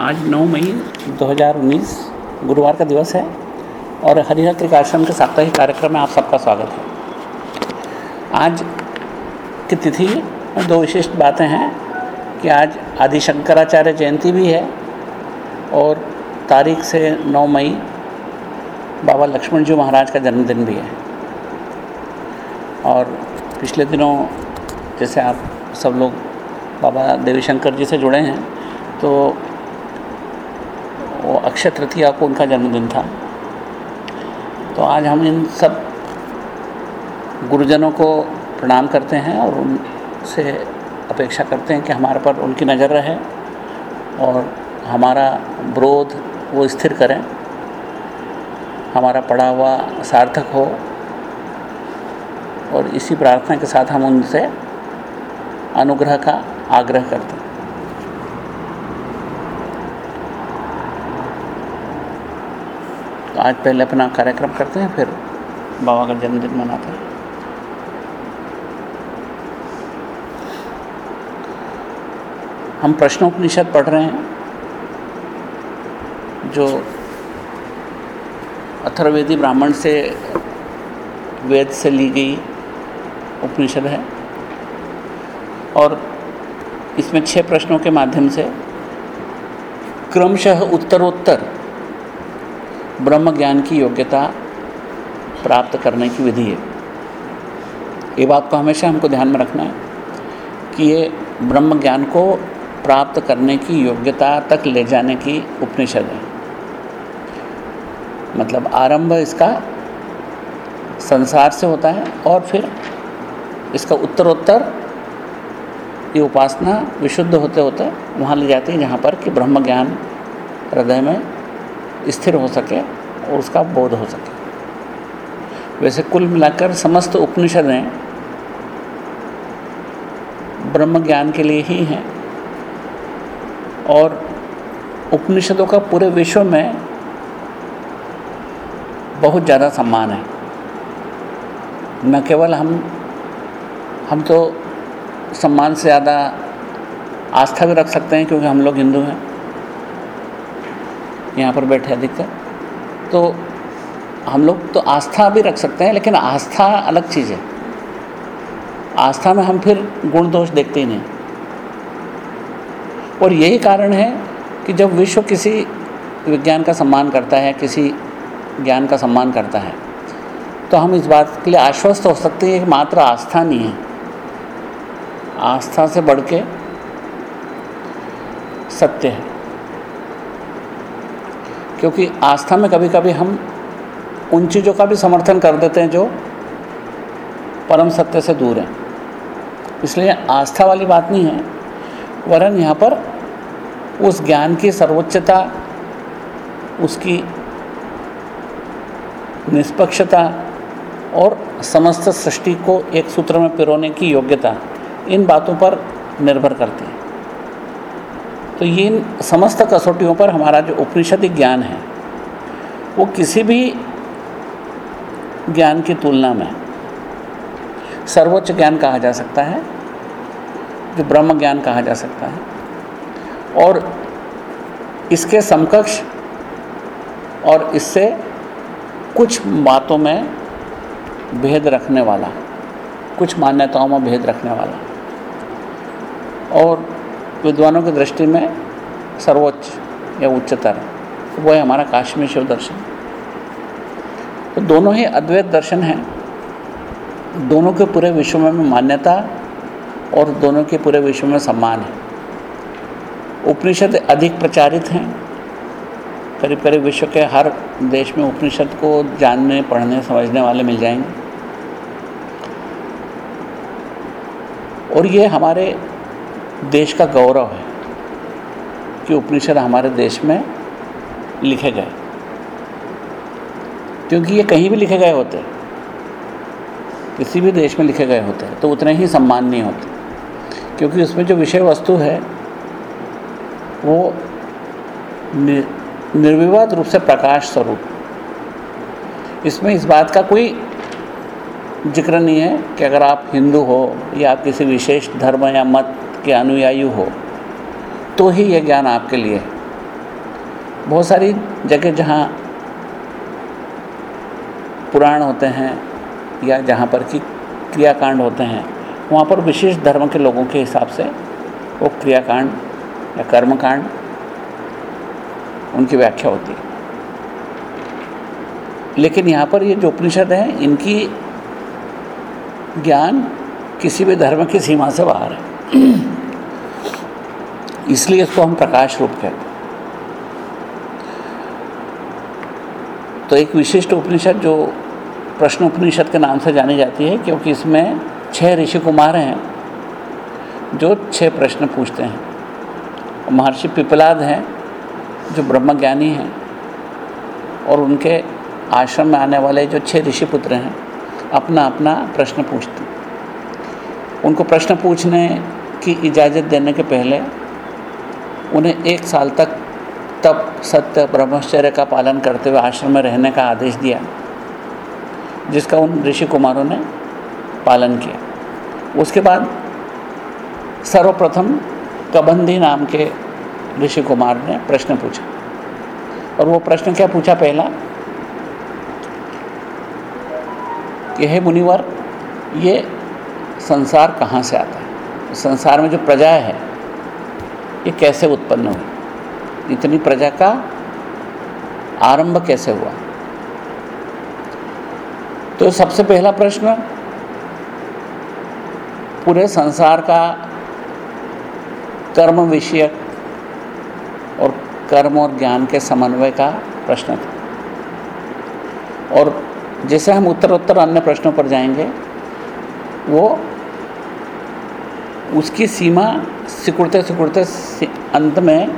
आज 9 मई 2019 गुरुवार का दिवस है और हरिहर त्रिकाश्रम के साप्ताहिक कार्यक्रम में आप सबका स्वागत है। आज की तिथि में दो विशिष्ट बातें हैं कि आज आदि शंकराचार्य जयंती भी है और तारीख से 9 मई बाबा लक्ष्मण जी महाराज का जन्मदिन भी है। और पिछले दिनों जैसे आप सब लोग बाबा देवी शंकर जी से जुड़े हैं तो अक्षय तृतीया को उनका जन्मदिन था। तो आज हम इन सब गुरुजनों को प्रणाम करते हैं और उनसे अपेक्षा करते हैं कि हमारे पर उनकी नज़र रहे और हमारा विरोध वो स्थिर करें। हमारा पढ़ा हुआ सार्थक हो और इसी प्रार्थना के साथ हम उनसे अनुग्रह का आग्रह करते हैं। आज पहले अपना कार्यक्रम करते हैं, फिर बाबा का जन्मदिन मनाते हैं। हम प्रश्नोपनिषद पढ़ रहे हैं, जो अथर्वेदी ब्राह्मण से वेद से ली गई उपनिषद है। और इसमें छह प्रश्नों के माध्यम से क्रमशः उत्तरोत्तर ब्रह्म ज्ञान की योग्यता प्राप्त करने की विधि है। ये बात को हमेशा हमको ध्यान में रखना है कि ये ब्रह्म ज्ञान को प्राप्त करने की योग्यता तक ले जाने की उपनिषद है। मतलब आरंभ इसका संसार से होता है और फिर इसका उत्तरोत्तर, ये उपासना विशुद्ध होते होते वहाँ ले जाती है, जहाँ पर कि ब्रह्म ज्ञान हृदय में स्थिर हो सके और उसका बोध हो सके। वैसे कुल मिलाकर समस्त उपनिषदें ब्रह्म ज्ञान के लिए ही हैं और उपनिषदों का पूरे विश्व में बहुत ज़्यादा सम्मान है। न केवल हम हम तो सम्मान से ज़्यादा आस्था भी रख सकते हैं क्योंकि हम लोग हिंदू हैं। यहाँ पर बैठे अधिकतर। तो हम लोग तो आस्था भी रख सकते हैं, लेकिन आस्था अलग चीज़ है। आस्था में हम फिर गुण दोष देखते ही नहीं। और यही कारण है कि जब विश्व किसी विज्ञान का सम्मान करता है, किसी ज्ञान का सम्मान करता है तो हम इस बात के लिए आश्वस्त हो सकते हैं कि मात्र आस्था नहीं है। आस्था से बढ़ के सत्य है। क्योंकि आस्था में कभी कभी हम उन चीज़ों का भी समर्थन कर देते हैं जो परम सत्य से दूर हैं। इसलिए आस्था वाली बात नहीं है। वरन यहाँ पर उस ज्ञान की सर्वोच्चता, उसकी निष्पक्षता और समस्त सृष्टि को एक सूत्र में पिरोने की योग्यता इन बातों पर निर्भर करती है। तो ये इन समस्त कसौटियों पर हमारा जो उपनिषद ज्ञान है, वो किसी भी ज्ञान की तुलना में सर्वोच्च ज्ञान कहा जा सकता है, जो ब्रह्म ज्ञान कहा जा सकता है। और इसके समकक्ष और इससे कुछ बातों में भेद रखने वाला, कुछ मान्यताओं में भेद रखने वाला। और विद्वानों की दृष्टि में सर्वोच्च या उच्चतर वो है हमारा काश्मीर शिव दर्शन। तो दोनों ही अद्वैत दर्शन हैं। दोनों के पूरे विश्व में मान्यता और दोनों के पूरे विश्व में सम्मान है। उपनिषद अधिक प्रचारित हैं। करीब करीब विश्व के हर देश में उपनिषद को जानने, पढ़ने, समझने वाले मिल जाएँगे। और ये हमारे देश का गौरव है कि उपनिषद हमारे देश में लिखे गए। क्योंकि ये कहीं भी लिखे गए होते, किसी भी देश में लिखे गए होते हैं तो उतने ही सम्माननीय होते। क्योंकि उसमें जो विषय वस्तु है, वो निर्विवाद रूप से प्रकाश स्वरूप। इसमें इस बात का कोई ज़िक्र नहीं है कि अगर आप हिंदू हो या आप किसी विशेष धर्म या मत के अनुयायी हो तो ही यह ज्ञान आपके लिए बहुत सारी जगह जहाँ पुराण होते हैं या जहाँ पर कि क्रियाकांड होते हैं, वहाँ पर विशेष धर्म के लोगों के हिसाब से वो क्रियाकांड या कर्मकांड उनकी व्याख्या होती है। लेकिन यहाँ पर ये जो उपनिषद हैं, इनकी ज्ञान किसी भी धर्म की सीमा से बाहर है। इसलिए इसको हम प्रकाश रूप कहते हैं। तो एक विशिष्ट उपनिषद जो प्रश्न उपनिषद के नाम से जानी जाती है, क्योंकि इसमें छह ऋषि कुमार हैं जो छह प्रश्न पूछते हैं। महर्षि पिपलाद हैं, जो ब्रह्मज्ञानी हैं, और उनके आश्रम में आने वाले जो छह ऋषि पुत्र हैं अपना अपना प्रश्न पूछते हैं। उनको प्रश्न पूछने की इजाज़त देने के पहले उन्हें एक साल तक तप, सत्य, ब्रह्मचर्य का पालन करते हुए आश्रम में रहने का आदेश दिया, जिसका उन ऋषि कुमारों ने पालन किया। उसके बाद सर्वप्रथम कबंधी नाम के ऋषि कुमार ने प्रश्न पूछा। और वो प्रश्न क्या पूछा पहला? कि हे मुनिवर, ये संसार कहाँ से आता है? संसार में जो प्रजा है ये कैसे उत्पन्न हुई इतनी प्रजा का आरंभ कैसे हुआ? तो सबसे पहला प्रश्न, पूरे संसार का कर्म विषयक और कर्म और ज्ञान के समन्वय का प्रश्न था। और जैसे हम उत्तर उत्तर अन्य प्रश्नों पर जाएँगे, वो उसकी सीमा सिकुड़ते सिकुड़ते अंत में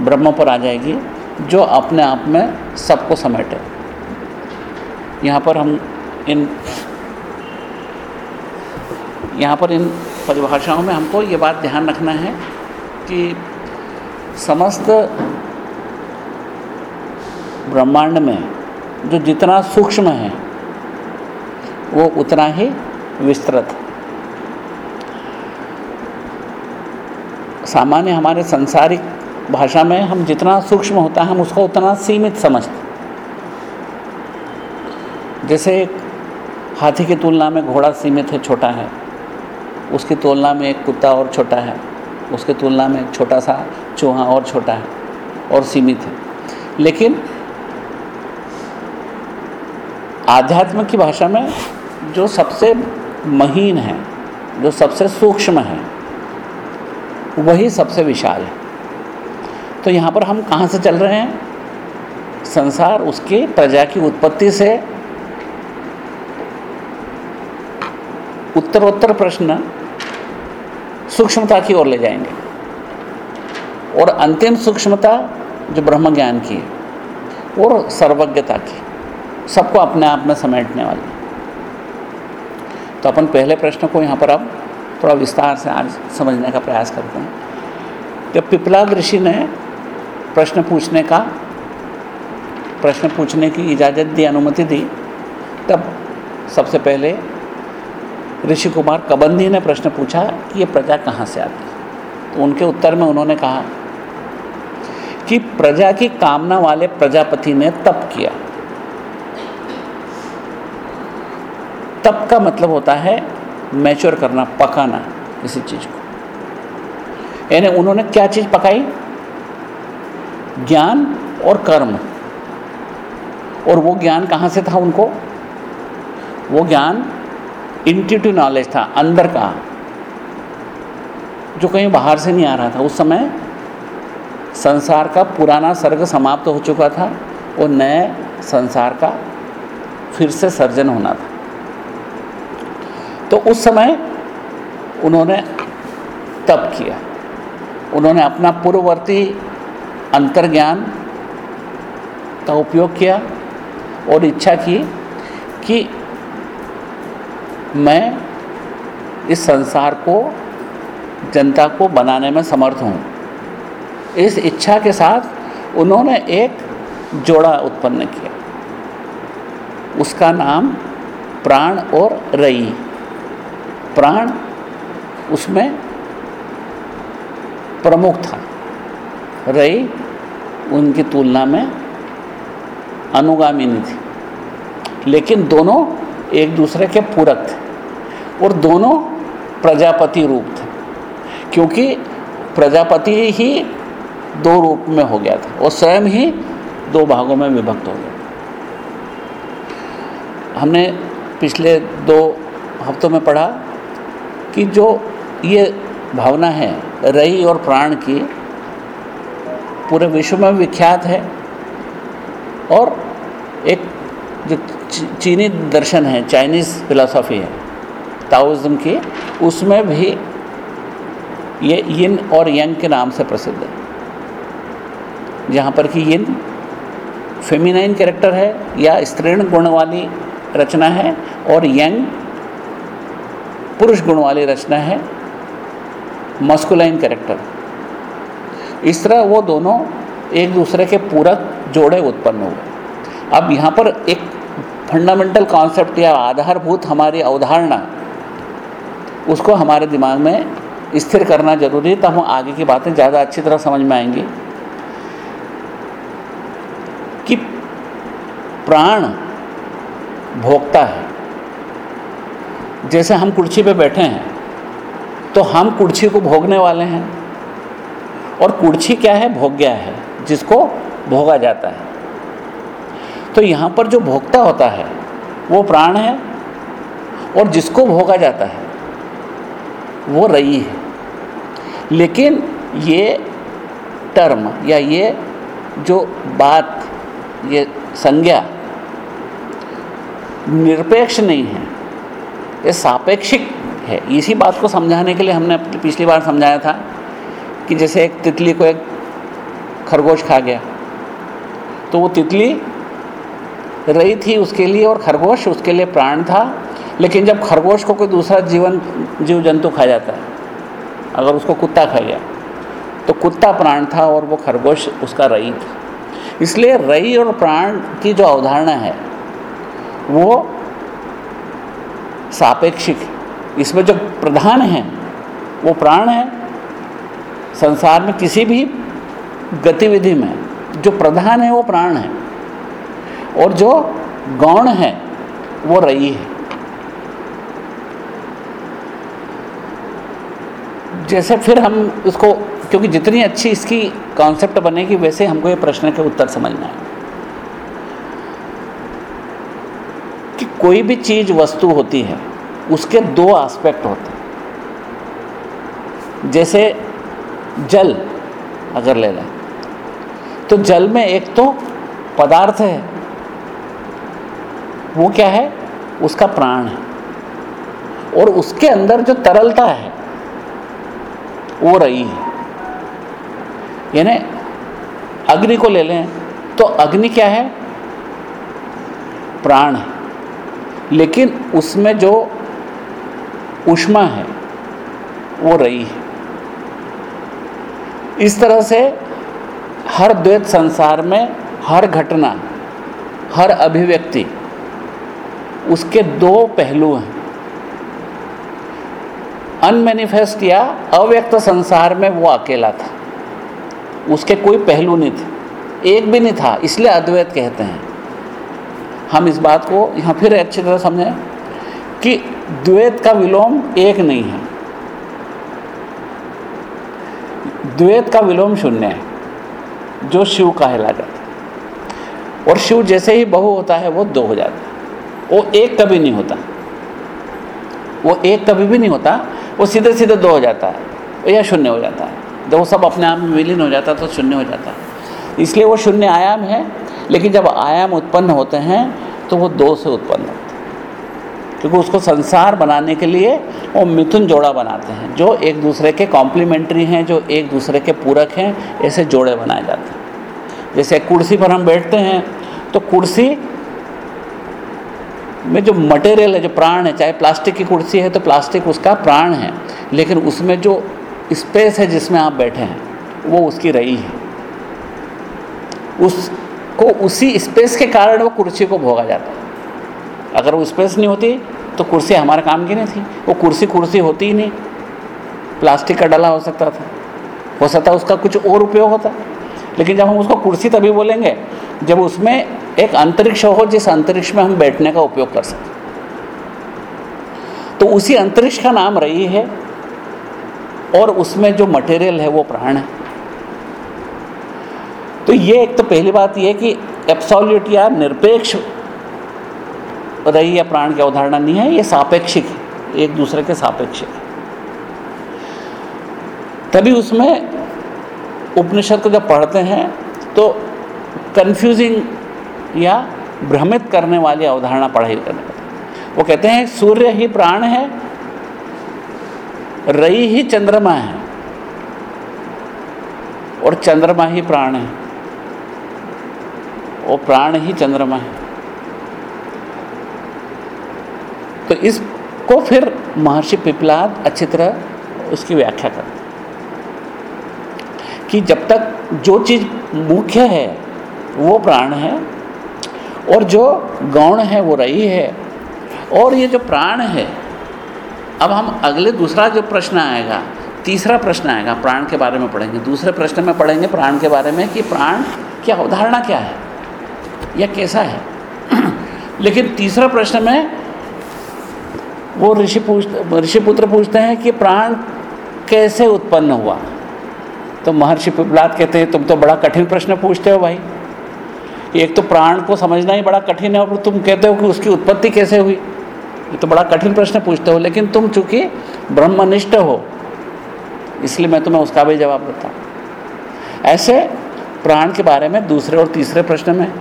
ब्रह्म पर आ जाएगी, जो अपने आप में सबको समेटे। यहाँ पर हम इन, यहाँ पर इन परिभाषाओं में हमको ये बात ध्यान रखना है कि समस्त ब्रह्मांड में जो जितना सूक्ष्म है, वो उतना ही विस्तृत। है सामान्य हमारे संसारिक भाषा में हम जितना सूक्ष्म होता है, हम उसको उतना सीमित समझते जैसे हाथी की तुलना में घोड़ा सीमित है, छोटा है। उसकी तुलना में एक कुत्ता और छोटा है। उसकी तुलना में एक छोटा सा चूहा और छोटा है और सीमित है। लेकिन आध्यात्म की भाषा में जो सबसे महीन है, जो सबसे सूक्ष्म है वही सबसे विशाल है। तो यहाँ पर हम कहाँ से चल रहे हैं? संसार उसकी प्रजा की उत्पत्ति से। उत्तरोत्तर प्रश्न सूक्ष्मता की ओर ले जाएँगे। और अंतिम सूक्ष्मता जो ब्रह्म ज्ञान की है और सर्वज्ञता की सबको अपने आप में समेटने वाली तो अपन पहले प्रश्न को यहाँ पर अब थोड़ा विस्तार से आज समझने का प्रयास करते हैं। जब पिपलाद ऋषि ने प्रश्न पूछने का, प्रश्न पूछने की इजाज़त दी, अनुमति दी, तब सबसे पहले ऋषि कुमार कबंदी ने प्रश्न पूछा कि ये प्रजा कहाँ से आती है? तो उनके उत्तर में उन्होंने कहा कि प्रजा की कामना वाले प्रजापति ने तप किया। तप का मतलब होता है मैच्योर करना, पकाना इसी चीज़ को। यानी उन्होंने क्या चीज़ पकाई? ज्ञान और कर्म। और वो ज्ञान कहाँ से था उनको? वो ज्ञान इंट्यूटिव नॉलेज था, अंदर का। जो कहीं बाहर से नहीं आ रहा था। उस समय संसार का पुराना सर्ग समाप्त हो चुका था और नए संसार का फिर से सर्जन होना था। तो उस समय उन्होंने तप किया। उन्होंने अपना पूर्ववर्ती अंतर्ज्ञान का उपयोग किया और इच्छा की कि मैं इस संसार को, जनता को बनाने में समर्थ हूँ। इस इच्छा के साथ उन्होंने एक जोड़ा उत्पन्न किया। उसका नाम प्राण और रई। प्राण उसमें प्रमुख था। रई उनकी तुलना में अनुगामिनी थी। लेकिन दोनों एक दूसरे के पूरक थे और दोनों प्रजापति रूप थे। क्योंकि प्रजापति ही दो रूप में हो गया था और स्वयं ही दो भागों में विभक्त हो गया। हमने पिछले दो हफ्तों में पढ़ा कि जो ये भावना है, रही और प्राण की, पूरे विश्व में विख्यात है। और एक जो चीनी दर्शन है, चाइनीज़ फिलासफी है ताओज़म की, उसमें भी ये यिन और यंग के नाम से प्रसिद्ध है। जहाँ पर कि यिन फेमिनाइन कैरेक्टर है या स्त्रीण गुण वाली रचना है और यंग पुरुष गुण वाली रचना है मस्कुलाइन कैरेक्टर इस तरह वो दोनों एक दूसरे के पूरक जोड़े उत्पन्न हुए। अब यहाँ पर एक फंडामेंटल कॉन्सेप्ट या आधारभूत हमारी अवधारणा, उसको हमारे दिमाग में स्थिर करना ज़रूरी है, तब हम आगे की बातें ज़्यादा अच्छी तरह समझ में आएँगी। कि प्राण भोगता है जैसे हम कुर्सी पे बैठे हैं तो हम कुर्सी को भोगने वाले हैं। और कुर्सी क्या है? भोग्या है, जिसको भोगा जाता है। तो यहाँ पर जो भोगता होता है, वो प्राण है, और जिसको भोगा जाता है, वो रई है। लेकिन ये टर्म या ये जो बात, ये संज्ञा निरपेक्ष नहीं है। ये सापेक्षिक है। इसी बात को समझाने के लिए हमने पिछली बार समझाया था कि जैसे एक तितली को एक खरगोश खा गया तो वो तितली रही थी उसके लिए और खरगोश उसके लिए प्राण था, लेकिन जब खरगोश को कोई दूसरा जीवन, जीव जंतु खा जाता है, अगर उसको कुत्ता खा गया तो कुत्ता प्राण था और वो खरगोश उसका रई था। इसलिए रई और प्राण की जो अवधारणा है, वो सापेक्षिक। इसमें जो प्रधान है, वो प्राण है। संसार में किसी भी गतिविधि में जो प्रधान है, वो प्राण है। और जो गौण है, वो रई है। जैसे फिर हम उसको क्योंकि जितनी अच्छी इसकी कॉन्सेप्ट बनेगी, वैसे हमको ये प्रश्न के उत्तर समझना है कि कोई भी चीज़, वस्तु होती है, उसके दो एस्पेक्ट होते हैं। जैसे जल, अगर ले लें तो जल में एक तो पदार्थ है, वो क्या है? उसका प्राण है। और उसके अंदर जो तरलता है, वो रही है। यानी अग्नि को ले लें तो अग्नि क्या है? प्राण है। लेकिन उसमें जो उष्मा है, वो रही है। इस तरह से हर द्वैत संसार में हर घटना, हर अभिव्यक्ति, उसके दो पहलू हैं। अनमेनिफेस्ट या अव्यक्त संसार में वो अकेला था। उसके कोई पहलू नहीं थे। एक भी नहीं था, इसलिए अद्वैत कहते हैं। हम इस बात को यहाँ फिर अच्छी तरह समझें कि द्वैत का विलोम एक नहीं है। द्वैत का विलोम शून्य है, जो शिव कहला जाता है और शिव जैसे ही बहु होता है, वो दो हो जाता है। वो एक कभी नहीं होता। वो एक कभी भी नहीं होता, वो सीधे सीधे दो हो जाता है या शून्य हो जाता है। जब वो सब अपने आप में विलीन हो जाता है तो शून्य हो जाता है। इसलिए वो शून्य आयाम है लेकिन जब आयाम उत्पन्न होते हैं तो वो दो से उत्पन्न होते हैं। क्योंकि उसको संसार बनाने के लिए वो मिथुन जोड़ा बनाते हैं, जो एक दूसरे के कॉम्प्लीमेंट्री हैं, जो एक दूसरे के पूरक हैं, ऐसे जोड़े बनाए जाते हैं। जैसे कुर्सी पर हम बैठते हैं तो कुर्सी में जो मटेरियल है, जो प्राण है, चाहे प्लास्टिक की कुर्सी है तो प्लास्टिक उसका प्राण है, लेकिन उसमें जो स्पेस है जिसमें आप बैठे हैं, वो उसकी रही है। उसको उसी स्पेस के कारण वो कुर्सी को भोगा जाता है। अगर वो स्पेस नहीं होती तो कुर्सी हमारे काम की नहीं थी। वो कुर्सी कुर्सी होती ही नहीं। प्लास्टिक का डला हो सकता था। हो सकता उसका कुछ और उपयोग होता। लेकिन जब हम उसको कुर्सी तभी बोलेंगे, जब उसमें एक अंतरिक्ष हो, जिस अंतरिक्ष में हम बैठने का उपयोग कर सकें तो उसी अंतरिक्ष का नाम रही है, और उसमें जो मटेरियल है, वो प्राण है। तो ये एक तो पहली बात ये कि एप्सोल्यूट या निरपेक्ष रही या प्राण की अवधारणा नहीं है, ये सापेक्षिक है, एक दूसरे के सापेक्षिक है। तभी उसमें उपनिषद को जब पढ़ते हैं तो कंफ्यूजिंग या भ्रमित करने वाली अवधारणा पढ़ाई करने वो कहते हैं, सूर्य ही प्राण है, रई ही चंद्रमा है, और चंद्रमा ही प्राण है। वो प्राण ही चंद्रमा है। तो इसको फिर महर्षि पिपलाद अच्छी तरह उसकी व्याख्या करते कि जब तक जो चीज़ मुख्य है, वो प्राण है, और जो गौण है, वो रही है, और ये जो प्राण है, अब हम अगले दूसरा जो प्रश्न आएगा, तीसरा प्रश्न आएगा, प्राण के बारे में पढ़ेंगे। दूसरे प्रश्न में पढ़ेंगे प्राण के बारे में कि प्राण क्या अवधारणा क्या है? या कैसा है? लेकिन तीसरा प्रश्न में वो ऋषि पूछ ऋषिपुत्र पूछते हैं कि प्राण कैसे उत्पन्न हुआ? तो महर्षि पिपलाद कहते हैं, तुम तो बड़ा कठिन प्रश्न पूछते हो भाई। एक तो प्राण को समझना ही बड़ा कठिन है, और तुम कहते हो कि उसकी उत्पत्ति कैसे हुई? ये तो बड़ा कठिन प्रश्न पूछते हो, लेकिन तुम चूँकि ब्रह्मनिष्ठ हो, इसलिए मैं तुम्हें उसका भी जवाब देता हूँ। ऐसे प्राण के बारे में दूसरे और तीसरे प्रश्न में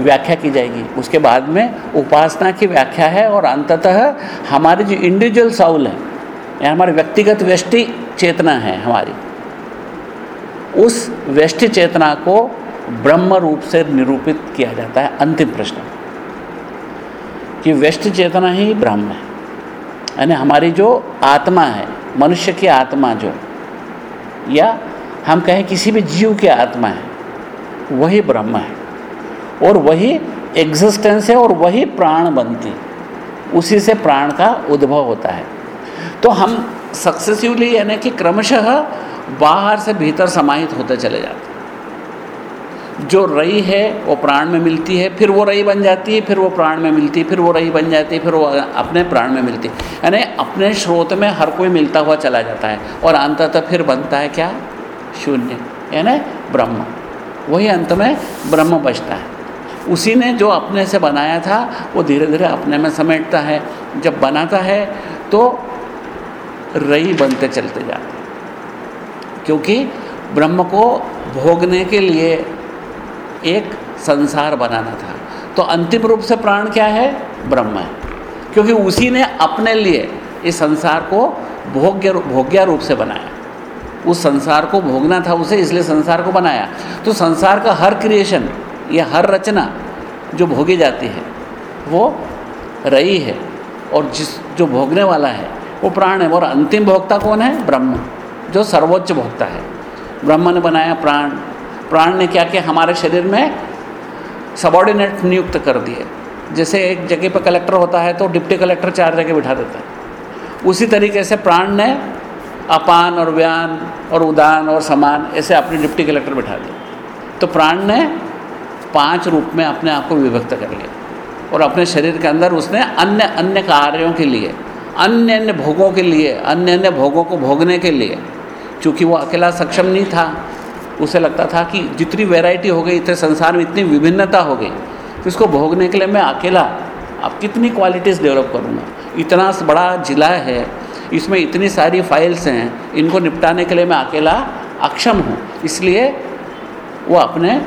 व्याख्या की जाएगी। उसके बाद में उपासना की व्याख्या है और अंततः हमारी जो इंडिविजुअल साउल है, या हमारी व्यक्तिगत व्यष्टि चेतना है हमारी, उस व्यष्टि चेतना को ब्रह्म रूप से निरूपित किया जाता है। अंतिम प्रश्न, कि व्यष्टि चेतना ही ब्रह्म है, यानी हमारी जो आत्मा है, मनुष्य की आत्मा जो, या हम कहें किसी भी जीव की आत्मा है, वही ब्रह्म है। और वही एग्जिस्टेंस है और वही प्राण बनती। उसी से प्राण का उद्भव होता है। तो हम सक्सेसिवली यानी कि क्रमशः बाहर से भीतर समाहित होते चले जाते जो रई है, वो प्राण में मिलती है, फिर वो रई बन जाती है, फिर वो प्राण में मिलती है, फिर वो रई बन जाती है, फिर वो अपने प्राण में मिलती है। यानी अपने स्रोत में हर कोई मिलता हुआ चला जाता है और अंततः फिर बनता है क्या? शून्य, यानी ब्रह्म। वही अंत में ब्रह्म बचता है। उसी ने जो अपने से बनाया था, वो धीरे धीरे अपने में समेटता है। जब बनाता है तो रई बनते चलते जाते क्योंकि ब्रह्म को भोगने के लिए एक संसार बनाना था। तो अंतिम रूप से प्राण क्या है? ब्रह्म है। क्योंकि उसी ने अपने लिए इस संसार को भोग्य भोग्या रूप से बनाया। उस संसार को भोगना था उसे, इसलिए संसार को बनाया। तो संसार का हर क्रिएशन या हर रचना जो भोगी जाती है, वो रही है और जिस जो भोगने वाला है, वो प्राण है और अंतिम भोक्ता कौन है? ब्रह्म, जो सर्वोच्च भोक्ता है। ब्रह्म ने बनाया प्राण। प्राण ने क्या किया? हमारे शरीर में सबॉर्डिनेट नियुक्त कर दिए। जैसे एक जगह पर कलेक्टर होता है तो डिप्टी कलेक्टर चार जगह बिठा देता है। उसी तरीके से प्राण ने अपान और व्यान और उदान और समान ऐसे अपने डिप्टी कलेक्टर बिठा दिए। तो प्राण ने पाँच रूप में अपने आप को विभक्त कर लिया। और अपने शरीर के अंदर उसने अन्य अन्य कार्यों के लिए, अन्य अन्य भोगों के लिए, अन्य अन्य भोगों को भोगने के लिए, चूँकि वो अकेला सक्षम नहीं था, उसे लगता था कि जितनी वैरायटी हो गई, इतने संसार में इतनी विभिन्नता हो गई तो इसको भोगने के लिए मैं अकेला, अब कितनी क्वालिटीज़ डेवलप करूँगा? इतना बड़ा ज़िला है, इसमें इतनी सारी फाइल्स हैं, इनको निपटाने के लिए मैं अकेला अक्षम हूँ। इसलिए वो अपने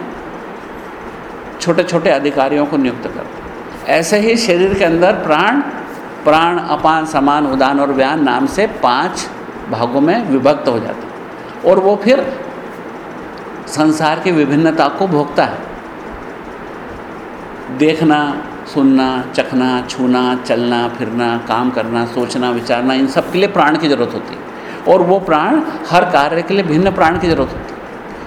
छोटे छोटे अधिकारियों को नियुक्त करते ऐसे ही शरीर के अंदर प्राण प्राण, अपान, समान, उदान और व्यान नाम से पाँच भागों में विभक्त हो जाते और वो फिर संसार की विभिन्नता को भोगता है। देखना, सुनना, चखना, छूना, चलना, फिरना, काम करना, सोचना, विचारना, इन सब के लिए प्राण की ज़रूरत होती है। और वो प्राण हर कार्य के लिए भिन्न प्राण की ज़रूरत होती है।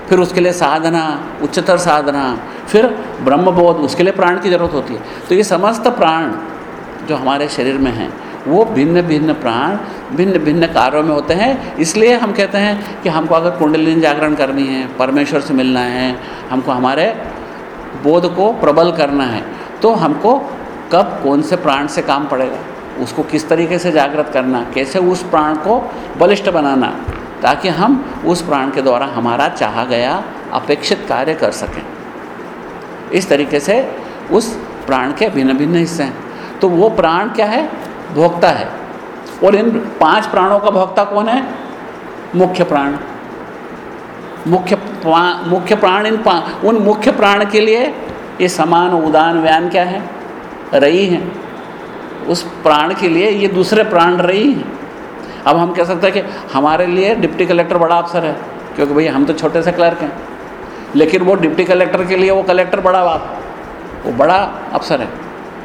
फिर उसके लिए साधना, उच्चतर साधना फिर ब्रह्मबोध उसके लिए प्राण की ज़रूरत होती है। तो ये समस्त प्राण जो हमारे शरीर में हैं, वो भिन्न भिन्न प्राण भिन्न भिन्न कार्यों में होते हैं। इसलिए हम कहते हैं कि हमको अगर कुंडलिनी जागरण करनी है, परमेश्वर से मिलना है, हमको हमारे बोध को प्रबल करना है तो हमको कब कौन से प्राण से काम पड़ेगा, उसको किस तरीके से जागृत करना, कैसे उस प्राण को बलिष्ठ बनाना, ताकि हम उस प्राण के द्वारा हमारा चाहा गया, अपेक्षित कार्य कर सकें। इस तरीके से उस प्राण के भिन्न भिन्न हिस्से हैं। तो वो प्राण क्या है? भोक्ता है। और इन पाँच प्राणों का भोक्ता कौन है? मुख्य प्राण। मुख्य मुख्य प्राण इन उन मुख्य प्राण के लिए ये समान उदान व्यान क्या है? रही हैं। उस प्राण के लिए ये दूसरे प्राण रही हैं। अब हम कह सकते हैं कि हमारे लिए डिप्टी कलेक्टर बड़ा अफसर है, क्योंकि भैया हम तो छोटे से क्लर्क हैं। लेकिन वो डिप्टी कलेक्टर के लिए, वो कलेक्टर बड़ा बात। वो बड़ा अफसर है।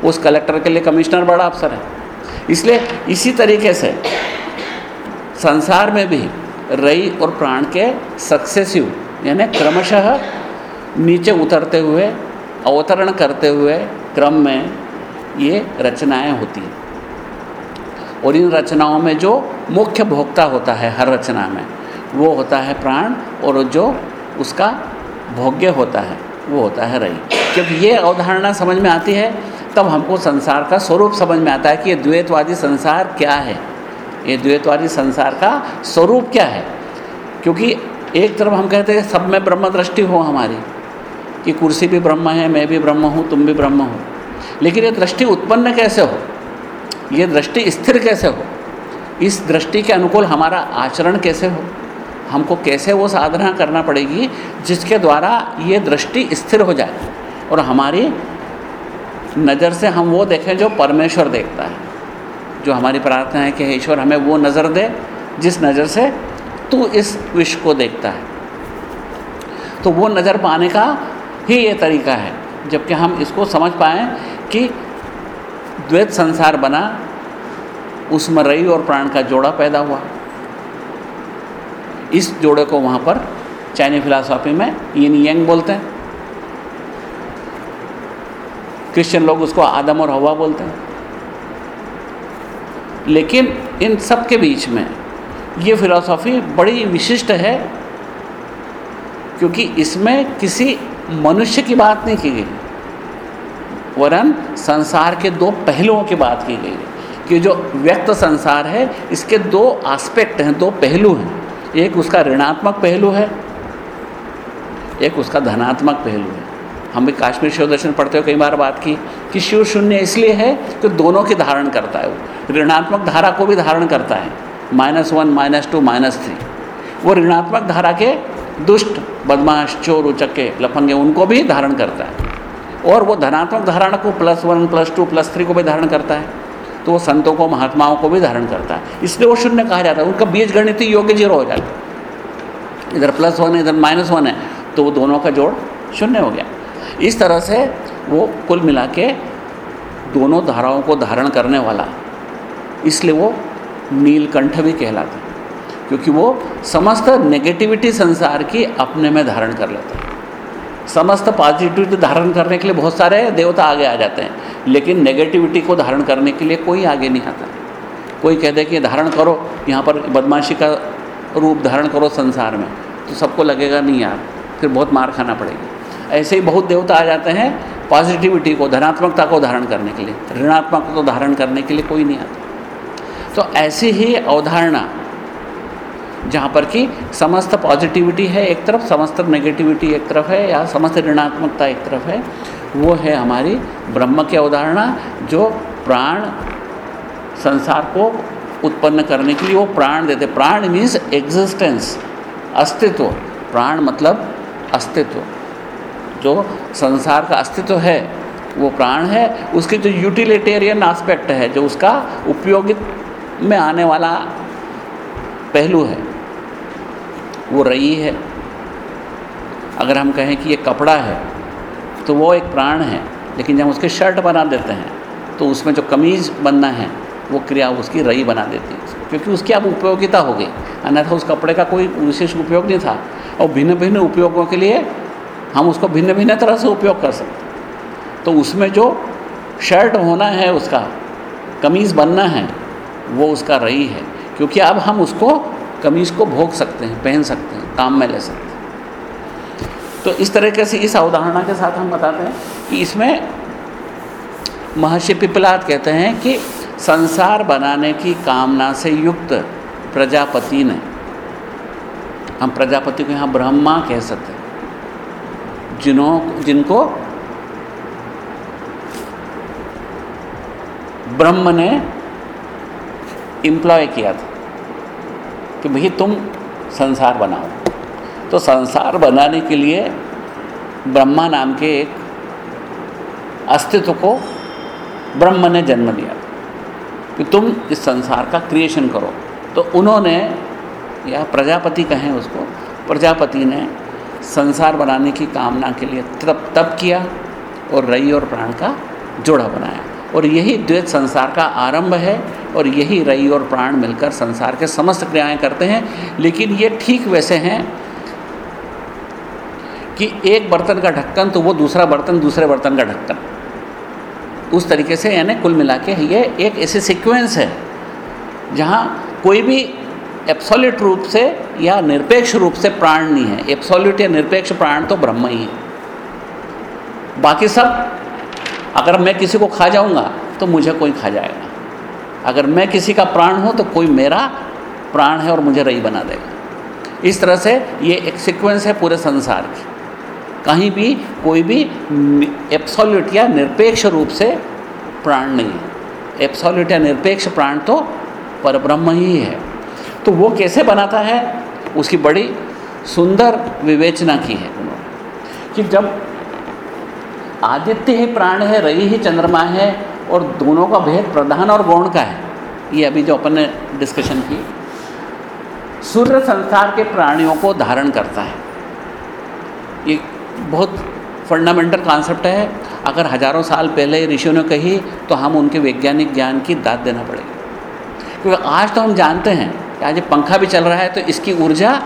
उस कलेक्टर के लिए कमिश्नर बड़ा अफसर है। इसलिए इसी तरीके से संसार में भी रई और प्राण के सक्सेसिव यानी क्रमशः नीचे उतरते हुए, अवतरण करते हुए क्रम में ये रचनाएँ होती हैं। और इन रचनाओं में जो मुख्य भोक्ता होता है, हर रचना में, वो होता है प्राण और जो उसका भोग्य होता है, वो होता है रई। जब ये अवधारणा समझ में आती है, तब हमको संसार का स्वरूप समझ में आता है कि ये द्वैतवादी संसार क्या है। ये द्वैतवादी संसार का स्वरूप क्या है? क्योंकि एक तरफ़ हम कहते हैं, सब में ब्रह्म दृष्टि हो हमारी, कि कुर्सी भी ब्रह्म है, मैं भी ब्रह्म हूँ, तुम भी ब्रह्म हो। लेकिन ये दृष्टि उत्पन्न कैसे हो? ये दृष्टि स्थिर कैसे हो? इस दृष्टि के अनुकूल हमारा आचरण कैसे हो? हमको कैसे वो साधना करना पड़ेगी जिसके द्वारा ये दृष्टि स्थिर हो जाए। और हमारी नज़र से हम वो देखें जो परमेश्वर देखता है। जो हमारी प्रार्थना है कि ईश्वर, हमें वो नज़र दे जिस नज़र से तू इस विश्व को देखता है। तो वो नज़र पाने का ही ये तरीका है, जबकि हम इसको समझ पाएँ कि द्वैत संसार बना, उसमें रई और प्राण का जोड़ा पैदा हुआ। इस जोड़े को वहाँ पर चाइनी फिलासफी में यिन यंग बोलते हैं। क्रिश्चियन लोग उसको आदम और हवा बोलते हैं। लेकिन इन सब के बीच में ये फिलॉसफी बड़ी विशिष्ट है, क्योंकि इसमें किसी मनुष्य की बात नहीं की गई, वरन संसार के दो पहलुओं की बात की गई कि जो व्यक्त संसार है, इसके दो आस्पेक्ट हैं, दो पहलू हैं। एक उसका ऋणात्मक पहलू है, एक उसका धनात्मक पहलू है। हम भी काश्मीर शिव दर्शन पढ़ते हुए कई बार बात की कि शिव शून्य इसलिए है कि दोनों की धारण करता है वो। ऋणात्मक धारा को भी धारण करता है, minus one, minus two, minus three. वो ऋणात्मक धारा के दुष्ट, बदमाश, चोर, उचक्के, लफंगे, उनको भी धारण करता है। और वो धनात्मक धारणा को plus one plus two plus three को भी धारण करता है। तो वो संतों को, महात्माओं को भी धारण करता है। इसलिए वो शून्य कहा जाता है। उनका बीज गणित योग्य ज़ीरो हो जाता है। इधर प्लस वन है, इधर माइनस वन है तो वो दोनों का जोड़ शून्य हो गया। इस तरह से वो कुल मिला के दोनों धाराओं को धारण करने वाला, इसलिए वो नीलकंठ भी कहलाता क्योंकि वो समस्त नेगेटिविटी संसार की अपने में धारण कर लेता है। समस्त पॉजिटिविटी धारण करने के लिए बहुत सारे देवता आगे आ जाते हैं, लेकिन नेगेटिविटी को धारण करने के लिए कोई आगे नहीं आता। कोई कह दे कि धारण करो, यहाँ पर बदमाशी का रूप धारण करो संसार में तो सबको लगेगा नहीं यार, फिर बहुत मार खाना पड़ेगी। ऐसे ही बहुत देवता आ जाते हैं पॉजिटिविटी को, धनात्मकता को धारण करने के लिए ऋणात्मक को धारण करने के लिए कोई नहीं आता। तो ऐसी ही अवधारणा जहाँ पर कि समस्त पॉजिटिविटी है एक तरफ़, समस्त नेगेटिविटी एक तरफ़ है, या समस्त ऋणात्मकता एक तरफ़ है, वो है हमारी ब्रह्म की अवधारणा, जो प्राण संसार को उत्पन्न करने के लिए वो प्राण देते प्राण मीन्स एग्जिस्टेंस अस्तित्व। प्राण मतलब अस्तित्व। जो संसार का अस्तित्व है, वो प्राण है। उसके जो यूटिलिटेरियन आस्पेक्ट है, जो उसका उपयोगित में आने वाला पहलू है। वो रई है। अगर हम कहें कि ये कपड़ा है तो वो एक प्राण है, लेकिन जब उसके शर्ट बना देते हैं तो उसमें जो कमीज़ बनना है, वो क्रिया उसकी रई बना देती है। क्योंकि उसकी अब उपयोगिता हो गई। अन्यथा उस कपड़े का कोई विशेष उपयोग नहीं था। और भिन्न भिन्न उपयोगों के लिए हम उसको भिन्न भिन्न तरह से उपयोग कर सकते तो उसमें जो शर्ट होना है, उसका कमीज़ बनना है, वो उसका रई है। क्योंकि अब हम उसको कमीज़ को भोग सकते हैं, पहन सकते हैं, काम में ले सकते हैं। तो इस तरीके से इस अवधारणा के साथ हम बताते हैं कि इसमें महर्षि पिपलाद कहते हैं कि संसार बनाने की कामना से युक्त प्रजापति ने, हम प्रजापति को यहाँ ब्रह्मा कह सकते हैं जिन्हों जिनको ब्रह्म ने इम्प्लॉय किया था। कि भाई तुम संसार बनाओ। तो संसार बनाने के लिए ब्रह्मा नाम के एक अस्तित्व को ब्रह्म ने जन्म दिया कि तुम इस संसार का क्रिएशन करो। तो उन्होंने या प्रजापति कहें उसको, प्रजापति ने संसार बनाने की कामना के लिए तप तप किया और रई और प्राण का जोड़ा बनाया। और यही द्वैत संसार का आरंभ है। और यही रई और प्राण मिलकर संसार के समस्त क्रियाएँ करते हैं। लेकिन ये ठीक वैसे हैं कि एक बर्तन का ढक्कन तो वो दूसरा बर्तन, दूसरे बर्तन का ढक्कन। उस तरीके से यानी कुल मिला के ये एक ऐसे सीक्वेंस है, जहाँ कोई भी एप्सोल्यूट रूप से या निरपेक्ष रूप से प्राण नहीं है। एप्सोल्यूट या निरपेक्ष प्राण तो ब्रह्म ही है। बाकी सब, अगर मैं किसी को खा जाऊँगा तो मुझे कोई खा जाएगा। अगर मैं किसी का प्राण हूँ तो कोई मेरा प्राण है और मुझे रही बना देगा। इस तरह से ये एक सीक्वेंस है पूरे संसार की। कहीं भी कोई भी एप्सोल्यूट या निरपेक्ष रूप से प्राण नहीं है। एप्सोल्यूट या निरपेक्ष प्राण तो परब्रह्म ही है। तो वो कैसे बनाता है? उसकी बड़ी सुंदर विवेचना की है उन्होंने। कि जब आदित्य ही प्राण है, रई ही चंद्रमा है और दोनों का भेद प्रधान और गौण का है। ये अभी जो अपन ने डिस्कशन की, सूर्य संसार के प्राणियों को धारण करता है। ये बहुत फंडामेंटल कॉन्सेप्ट है। अगर हज़ारों साल पहले ऋषियों ने कही तो हम उनके वैज्ञानिक ज्ञान की दाद देना पड़ेगा। क्योंकि आज तो हम जानते हैं कि आज पंखा भी चल रहा है तो इसकी ऊर्जा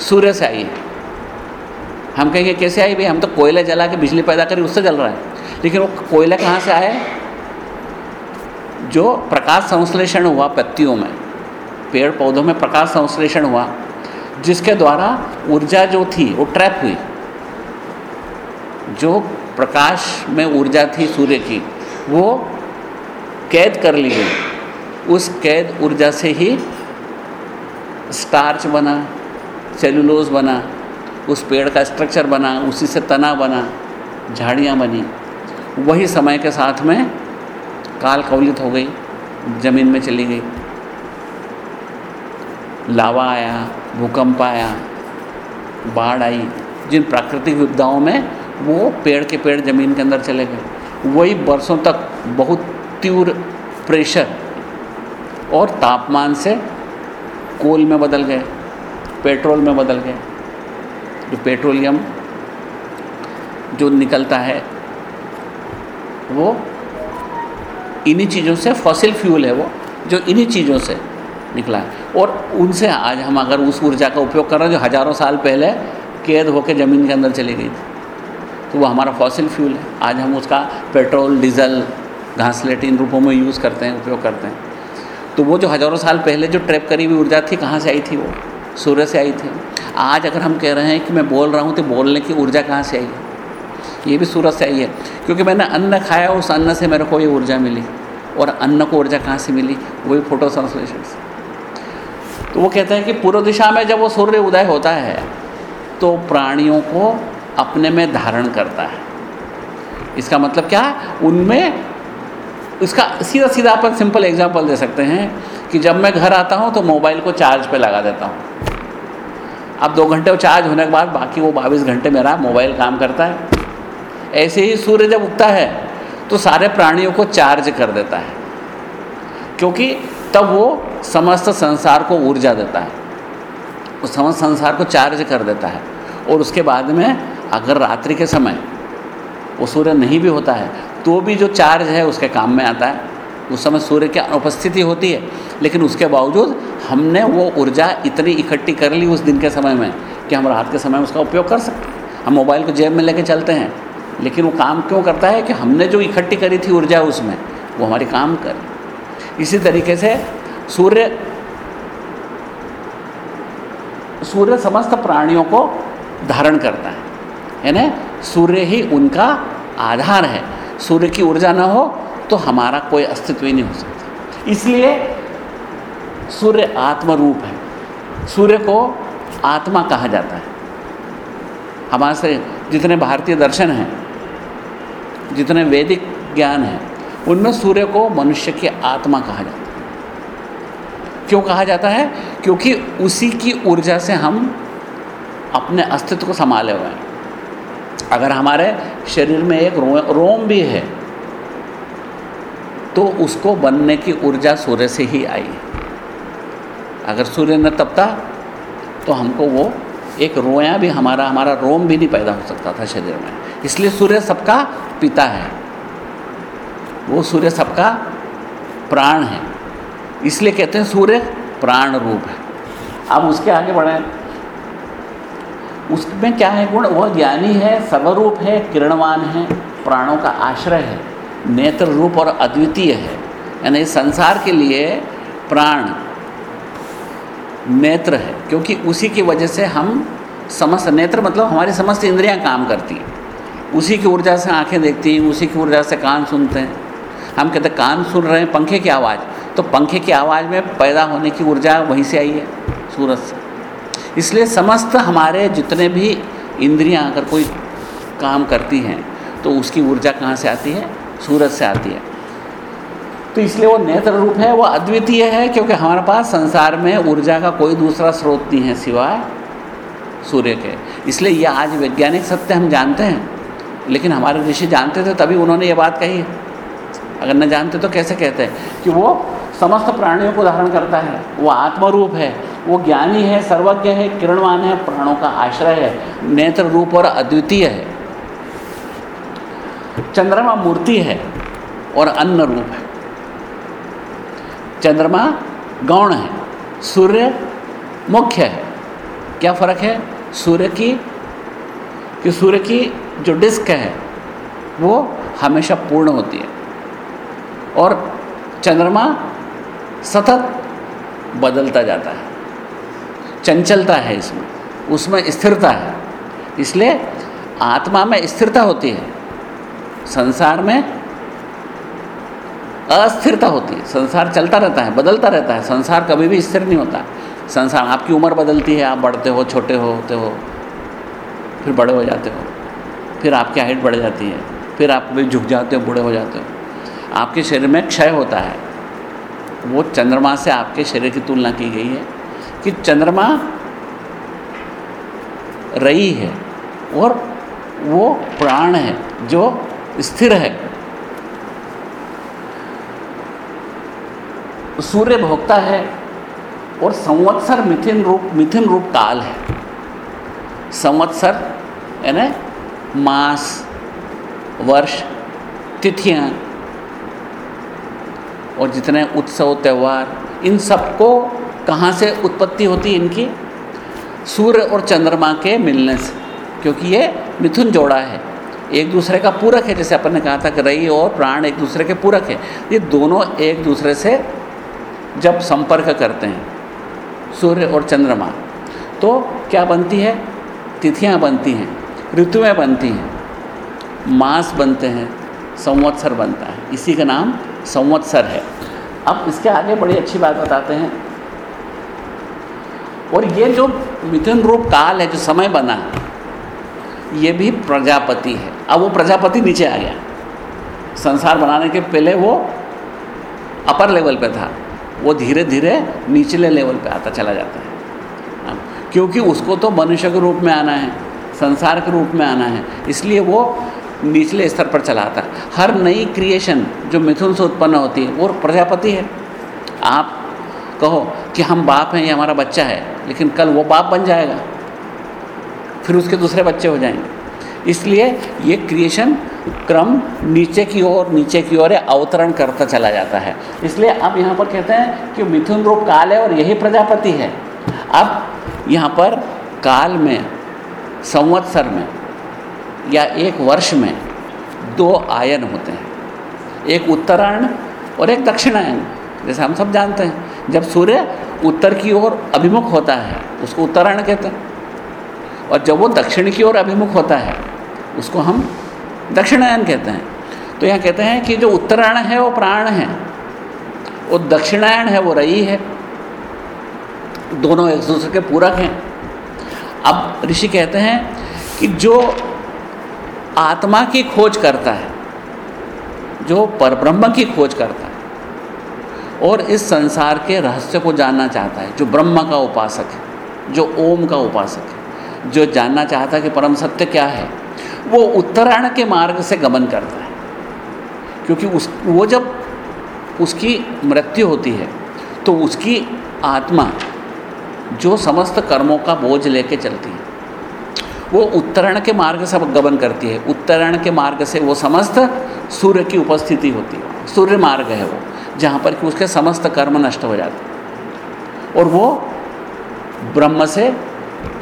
सूर्य से आई है। हम कहेंगे, कैसे आई भाई? हम तो कोयला जला के बिजली पैदा करी, उससे जल रहा है। लेकिन वो कोयला कहाँ से आया? जो प्रकाश संश्लेषण हुआ पत्तियों में पेड़ पौधों में प्रकाश संश्लेषण हुआ, जिसके द्वारा ऊर्जा जो थी, वो ट्रैप हुई। जो प्रकाश में ऊर्जा थी, सूर्य की, वो कैद कर ली गई। उस कैद ऊर्जा से ही स्टार्च बना सेलुलोज बना, उस पेड़ का स्ट्रक्चर बना, उसी से तना बना, झाड़ियाँ बनी। वही समय के साथ में काल कवलित हो गई, ज़मीन में चली गई। लावा आया, भूकंप आया, बाढ़ आई, जिन प्राकृतिक विपदाओं में वो पेड़ के पेड़ ज़मीन के अंदर चले गए। वही बरसों तक बहुत तीव्र प्रेशर और तापमान से कोल में बदल गए, पेट्रोल में बदल गए। जो पेट्रोलियम जो निकलता है, वो इन्हीं चीज़ों से फॉसिल फ्यूल है वो, जो इन्हीं चीज़ों से निकला है। और उनसे आज हम अगर उस ऊर्जा का उपयोग कर रहे हैं जो हज़ारों साल पहले कैद होकर ज़मीन के अंदर चली गई थी तो वो हमारा फॉसिल फ्यूल है। आज हम उसका पेट्रोल, डीजल घासलेट इन रूपों में यूज़ करते हैं, उपयोग करते हैं। तो वो जो हज़ारों साल पहले जो ट्रैप करी हुई ऊर्जा थी, कहाँ से आई थी वो? सूर्य से आई थी। आज अगर हम कह रहे हैं कि मैं बोल रहा हूँ तो बोलने की ऊर्जा कहाँ से आई? है ये भी सूरज से आई है। क्योंकि मैंने अन्न खाया, उस अन्न से मेरे को ये ऊर्जा मिली और अन्न को ऊर्जा कहाँ से मिली? वही फ़ोटो संश्लेषण से तो वो कहते हैं कि पूर्व दिशा में जब वो सूर्य उदय होता है तो प्राणियों को अपने में धारण करता है। इसका मतलब क्या? उनमें इसका सीधा सीधा अपन सिंपल एग्जांपल दे सकते हैं कि जब मैं घर आता हूँ तो मोबाइल को चार्ज पे लगा देता हूँ। अब दो घंटे वो चार्ज होने के बाद बाकी वो बाईस घंटे मेरा मोबाइल काम करता है। ऐसे ही सूर्य जब उगता है तो सारे प्राणियों को चार्ज कर देता है। क्योंकि तब वो समस्त संसार को ऊर्जा देता है। वो समस्त संसार को चार्ज कर देता है। और उसके बाद में अगर रात्रि के समय वो सूर्य नहीं भी होता है तो भी जो चार्ज है उसके काम में आता है। उस समय सूर्य की अनुपस्थिति होती है। लेकिन उसके बावजूद हमने वो ऊर्जा इतनी इकट्ठी कर ली उस दिन के समय में कि हम रात के समय उसका उपयोग कर सकते हैं। हम मोबाइल को जेब में लेके चलते हैं। लेकिन वो काम क्यों करता है कि हमने जो इकट्ठी करी थी ऊर्जा उसमें, वो हमारे काम कर। इसी तरीके से सूर्य सूर्य समस्त प्राणियों को धारण करता है। है ना सूर्य ही उनका आधार है। सूर्य की ऊर्जा ना हो तो हमारा कोई अस्तित्व ही नहीं हो सकता। इसलिए सूर्य आत्मरूप है। सूर्य को आत्मा कहा जाता है। हमारे से जितने भारतीय दर्शन हैं जितने वैदिक ज्ञान हैं, उनमें सूर्य को मनुष्य की आत्मा कहा जाता है। क्यों कहा जाता है? क्योंकि उसी की ऊर्जा से हम अपने अस्तित्व को संभाले हुए हैं। अगर हमारे शरीर में एक रोम भी है तो उसको बनने की ऊर्जा सूर्य से ही आई। अगर सूर्य न तपता तो हमको वो एक रोया भी हमारा हमारा रोम भी नहीं पैदा हो सकता था शरीर में। इसलिए सूर्य सबका पिता है। वो सूर्य सबका प्राण है। इसलिए कहते हैं सूर्य प्राण रूप है। अब उसके आगे बढ़ें। उसमें क्या है गुण? वह ज्ञानी है, सर्वरूप है, किरणवान है, प्राणों का आश्रय है, नेत्र रूप और अद्वितीय है। यानी संसार के लिए प्राण नेत्र है, क्योंकि उसी की वजह से हम समस्त, नेत्र मतलब हमारी समस्त इंद्रियाँ काम करती हैं। उसी की ऊर्जा से आँखें देखती हैं, उसी की ऊर्जा से कान सुनते हैं। हम कहते हैं, कान सुन रहे हैं, पंखे की आवाज़। तो पंखे की आवाज़ में पैदा होने की ऊर्जा वहीं से आई है, सूरज से। इसलिए समस्त हमारे जितने भी इंद्रियाँ अगर कोई काम करती हैं तो उसकी ऊर्जा कहाँ से आती है? सूरज से आती है। तो इसलिए वो नेत्र रूप है, वो अद्वितीय है, क्योंकि हमारे पास संसार में ऊर्जा का कोई दूसरा स्रोत नहीं है सिवाय सूर्य के। इसलिए ये आज वैज्ञानिक सत्य हम जानते हैं, लेकिन हमारे ऋषि जानते थे, तभी उन्होंने ये बात कही। है अगर न जानते तो कैसे कहते हैं कि वो समस्त प्राणियों को धारण करता है, वो आत्मरूप है, वो ज्ञानी है, सर्वज्ञ है, किरणवान है, प्राणों का आश्रय है, नेत्र रूप और अद्वितीय है। चंद्रमा मूर्ति है और अन्न रूप है। चंद्रमा गौण है, सूर्य मुख्य है। क्या फ़र्क है? सूर्य की, कि सूर्य की जो डिस्क है, वो हमेशा पूर्ण होती है। और चंद्रमा सतत बदलता जाता है। चंचलता है इसमें, उसमें स्थिरता है। इसलिए आत्मा में स्थिरता होती है। संसार में अस्थिरता होती है। संसार चलता रहता है, बदलता रहता है। संसार कभी भी स्थिर नहीं होता। संसार आपकी उम्र बदलती है, आप बढ़ते हो, छोटे होते हो, फिर बड़े हो जाते हो, फिर आपकी हाइट बढ़ जाती है, फिर आप कभी झुक जाते हो, बूढ़े हो जाते हो। आपके शरीर में क्षय होता है। वो चंद्रमा से आपके शरीर की तुलना की गई है कि चंद्रमा रही है और वो प्राण है जो स्थिर है। सूर्य भोगता है और संवत्सर मिथिन रूप मिथिन रूप काल है। संवत्सर, यानी मास, वर्ष, तिथियाँ, और जितने उत्सव, त्यौहार, इन सबको कहाँ से उत्पत्ति होती इनकी? सूर्य और चंद्रमा के मिलने से, क्योंकि ये मिथुन जोड़ा है। एक दूसरे का पूरक है, जैसे अपन ने कहा था कि रई और प्राण एक दूसरे के पूरक है। ये दोनों एक दूसरे से जब संपर्क करते हैं, सूर्य और चंद्रमा तो क्या बनती है? तिथियाँ बनती हैं, ऋतुएँ बनती हैं, मास बनते हैं, संवत्सर बनता है। इसी का नाम संवत्सर है। अब इसके आगे बड़ी अच्छी बात बताते हैं। और ये जो मिथुन रूप काल है, जो समय बना, ये भी प्रजापति है। अब वो प्रजापति नीचे आ गया। संसार बनाने के पहले वो अपर लेवल पे था। वो धीरे धीरे निचले लेवल पे आता चला जाता है। क्योंकि उसको तो मनुष्य के रूप में आना है, संसार के रूप में आना है, इसलिए वो निचले स्तर पर चला आता है। हर नई क्रिएशन जो मिथुन से उत्पन्न होती है, वो प्रजापति है। आप कहो कि हम बाप हैं, ये हमारा बच्चा है, लेकिन कल वो बाप बन जाएगा, फिर उसके दूसरे बच्चे हो जाएँगे। इसलिए ये क्रिएशन क्रम नीचे की ओर, नीचे की ओर अवतरण करता चला जाता है। इसलिए अब यहाँ पर कहते हैं कि मिथुन रूप काल है और यही प्रजापति है। अब यहाँ पर काल में, संवत्सर में या एक वर्ष में दो आयन होते हैं। एक उत्तरायण और एक दक्षिणायन, जैसे हम सब जानते हैं। जब सूर्य उत्तर की ओर अभिमुख होता है, उसको उत्तरायण कहते हैं। और जब वो दक्षिण की ओर अभिमुख होता है, उसको हम दक्षिणायन कहते हैं। तो यहाँ कहते हैं कि जो उत्तरायण है, वो प्राण है। वो दक्षिणायन है, वो रई है। दोनों एक दूसरे के पूरक हैं। अब ऋषि कहते हैं कि जो आत्मा की खोज करता है, जो परब्रह्म की खोज करता है, और इस संसार के रहस्य को जानना चाहता है, जो ब्रह्म का उपासक है, जो ओम का उपासक है, जो जानना चाहता है कि परम सत्य क्या है वो उत्तरायण के मार्ग से गमन करता है। क्योंकि उस, वो जब उसकी मृत्यु होती है तो उसकी आत्मा जो समस्त कर्मों का बोझ लेके चलती है, वो उत्तरायण के मार्ग से गमन करती है। उत्तरायण के मार्ग से वो समस्त सूर्य की उपस्थिति होती है। सूर्य मार्ग है वो, जहाँ पर कि उसके समस्त कर्म नष्ट हो जाते हैं और वो ब्रह्म से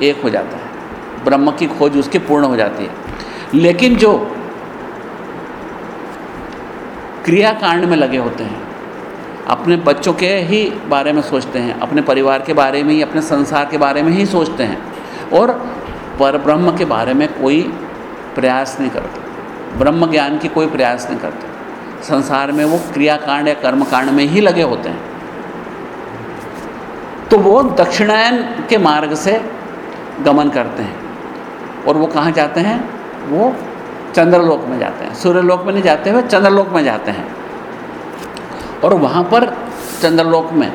एक हो जाता है। ब्रह्म की खोज उसकी पूर्ण हो जाती है। लेकिन जो क्रियाकांड में लगे होते हैं, अपने बच्चों के ही बारे में सोचते हैं, अपने परिवार के बारे में ही, अपने संसार के बारे में ही सोचते हैं और पर ब्रह्म के बारे में कोई प्रयास नहीं करते। ब्रह्म ज्ञान की कोई प्रयास नहीं करते। संसार में वो क्रियाकांड या कर्मकांड में ही लगे होते हैं। तो वो दक्षिणायन के मार्ग से गमन करते हैं और वो कहाँ जाते हैं? वो चंद्रलोक में जाते हैं। सूर्यलोक में नहीं जाते हुए चंद्रलोक में जाते हैं। और वहाँ पर चंद्रलोक में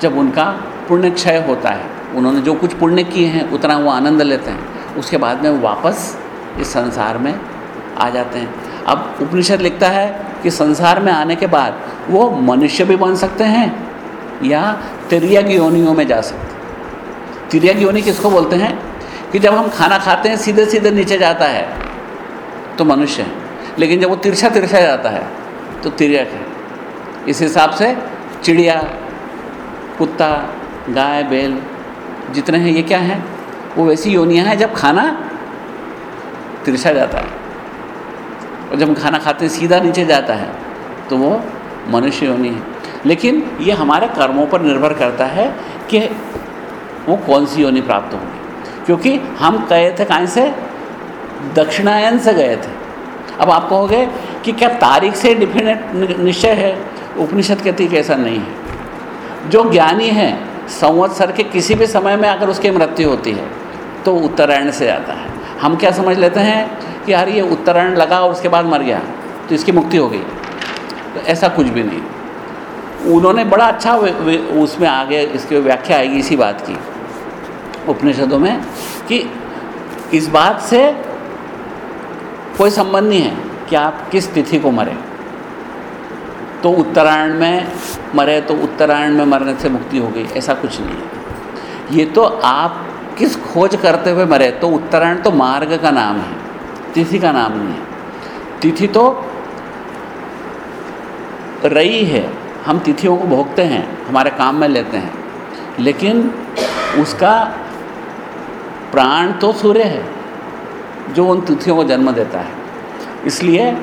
जब उनका पुण्य क्षय होता है, उन्होंने जो कुछ पुण्य किए हैं, उतना वो आनंद लेते हैं। उसके बाद में वापस इस संसार में आ जाते हैं। अब उपनिषद लिखता है कि संसार में आने के बाद वो मनुष्य भी बन सकते हैं या तिरक योनियों में जा सकते हैं। तिरक योनि किसको बोलते हैं? कि जब हम खाना खाते हैं सीधे सीधे नीचे जाता है। तो मनुष्य है। लेकिन जब वो तिरछा तिरछा जाता है तो तिरक है। इस हिसाब से चिड़िया, कुत्ता, गाय, बैल, जितने हैं, ये क्या हैं? वो वैसी योनियाँ हैं, जब खाना तिरछा जाता है। और जब हम खाना खाते सीधा नीचे जाता है तो वो मनुष्य योनि है। लेकिन ये हमारे कर्मों पर निर्भर करता है कि वो कौन सी योनि प्राप्त होगी। क्योंकि हम गए थे कहाँ से? दक्षिणायन से गए थे। अब आप कहोगे कि क्या तारीख से डिफिनेट निश्चय है? उपनिषद कि ऐसा नहीं है। जो ज्ञानी है, संवत्सर के किसी भी समय में अगर उसकी मृत्यु होती है तो उत्तरायण से आता है। हम क्या समझ लेते हैं कि यार ये उत्तरायण लगा और उसके बाद मर गया तो इसकी मुक्ति हो गई। तो ऐसा कुछ भी नहीं। उन्होंने बड़ा अच्छा उसमें आगे इसकी व्याख्या आएगी इसी बात की, उपनिषदों में, कि इस बात से कोई संबंध नहीं है कि आप किस तिथि को मरे। तो उत्तरायण में मरे तो उत्तरायण में मरने से मुक्ति हो गई, ऐसा कुछ नहीं है। ये तो आप किस खोज करते हुए मरे तो उत्तरायण तो मार्ग का नाम है, तिथि का नाम नहीं है। तिथि तो रई है, हम तिथियों को भोगते हैं, हमारे काम में लेते हैं, लेकिन उसका प्राण तो सूर्य है। जो उन तिथियों को जन्म देता है। इसलिए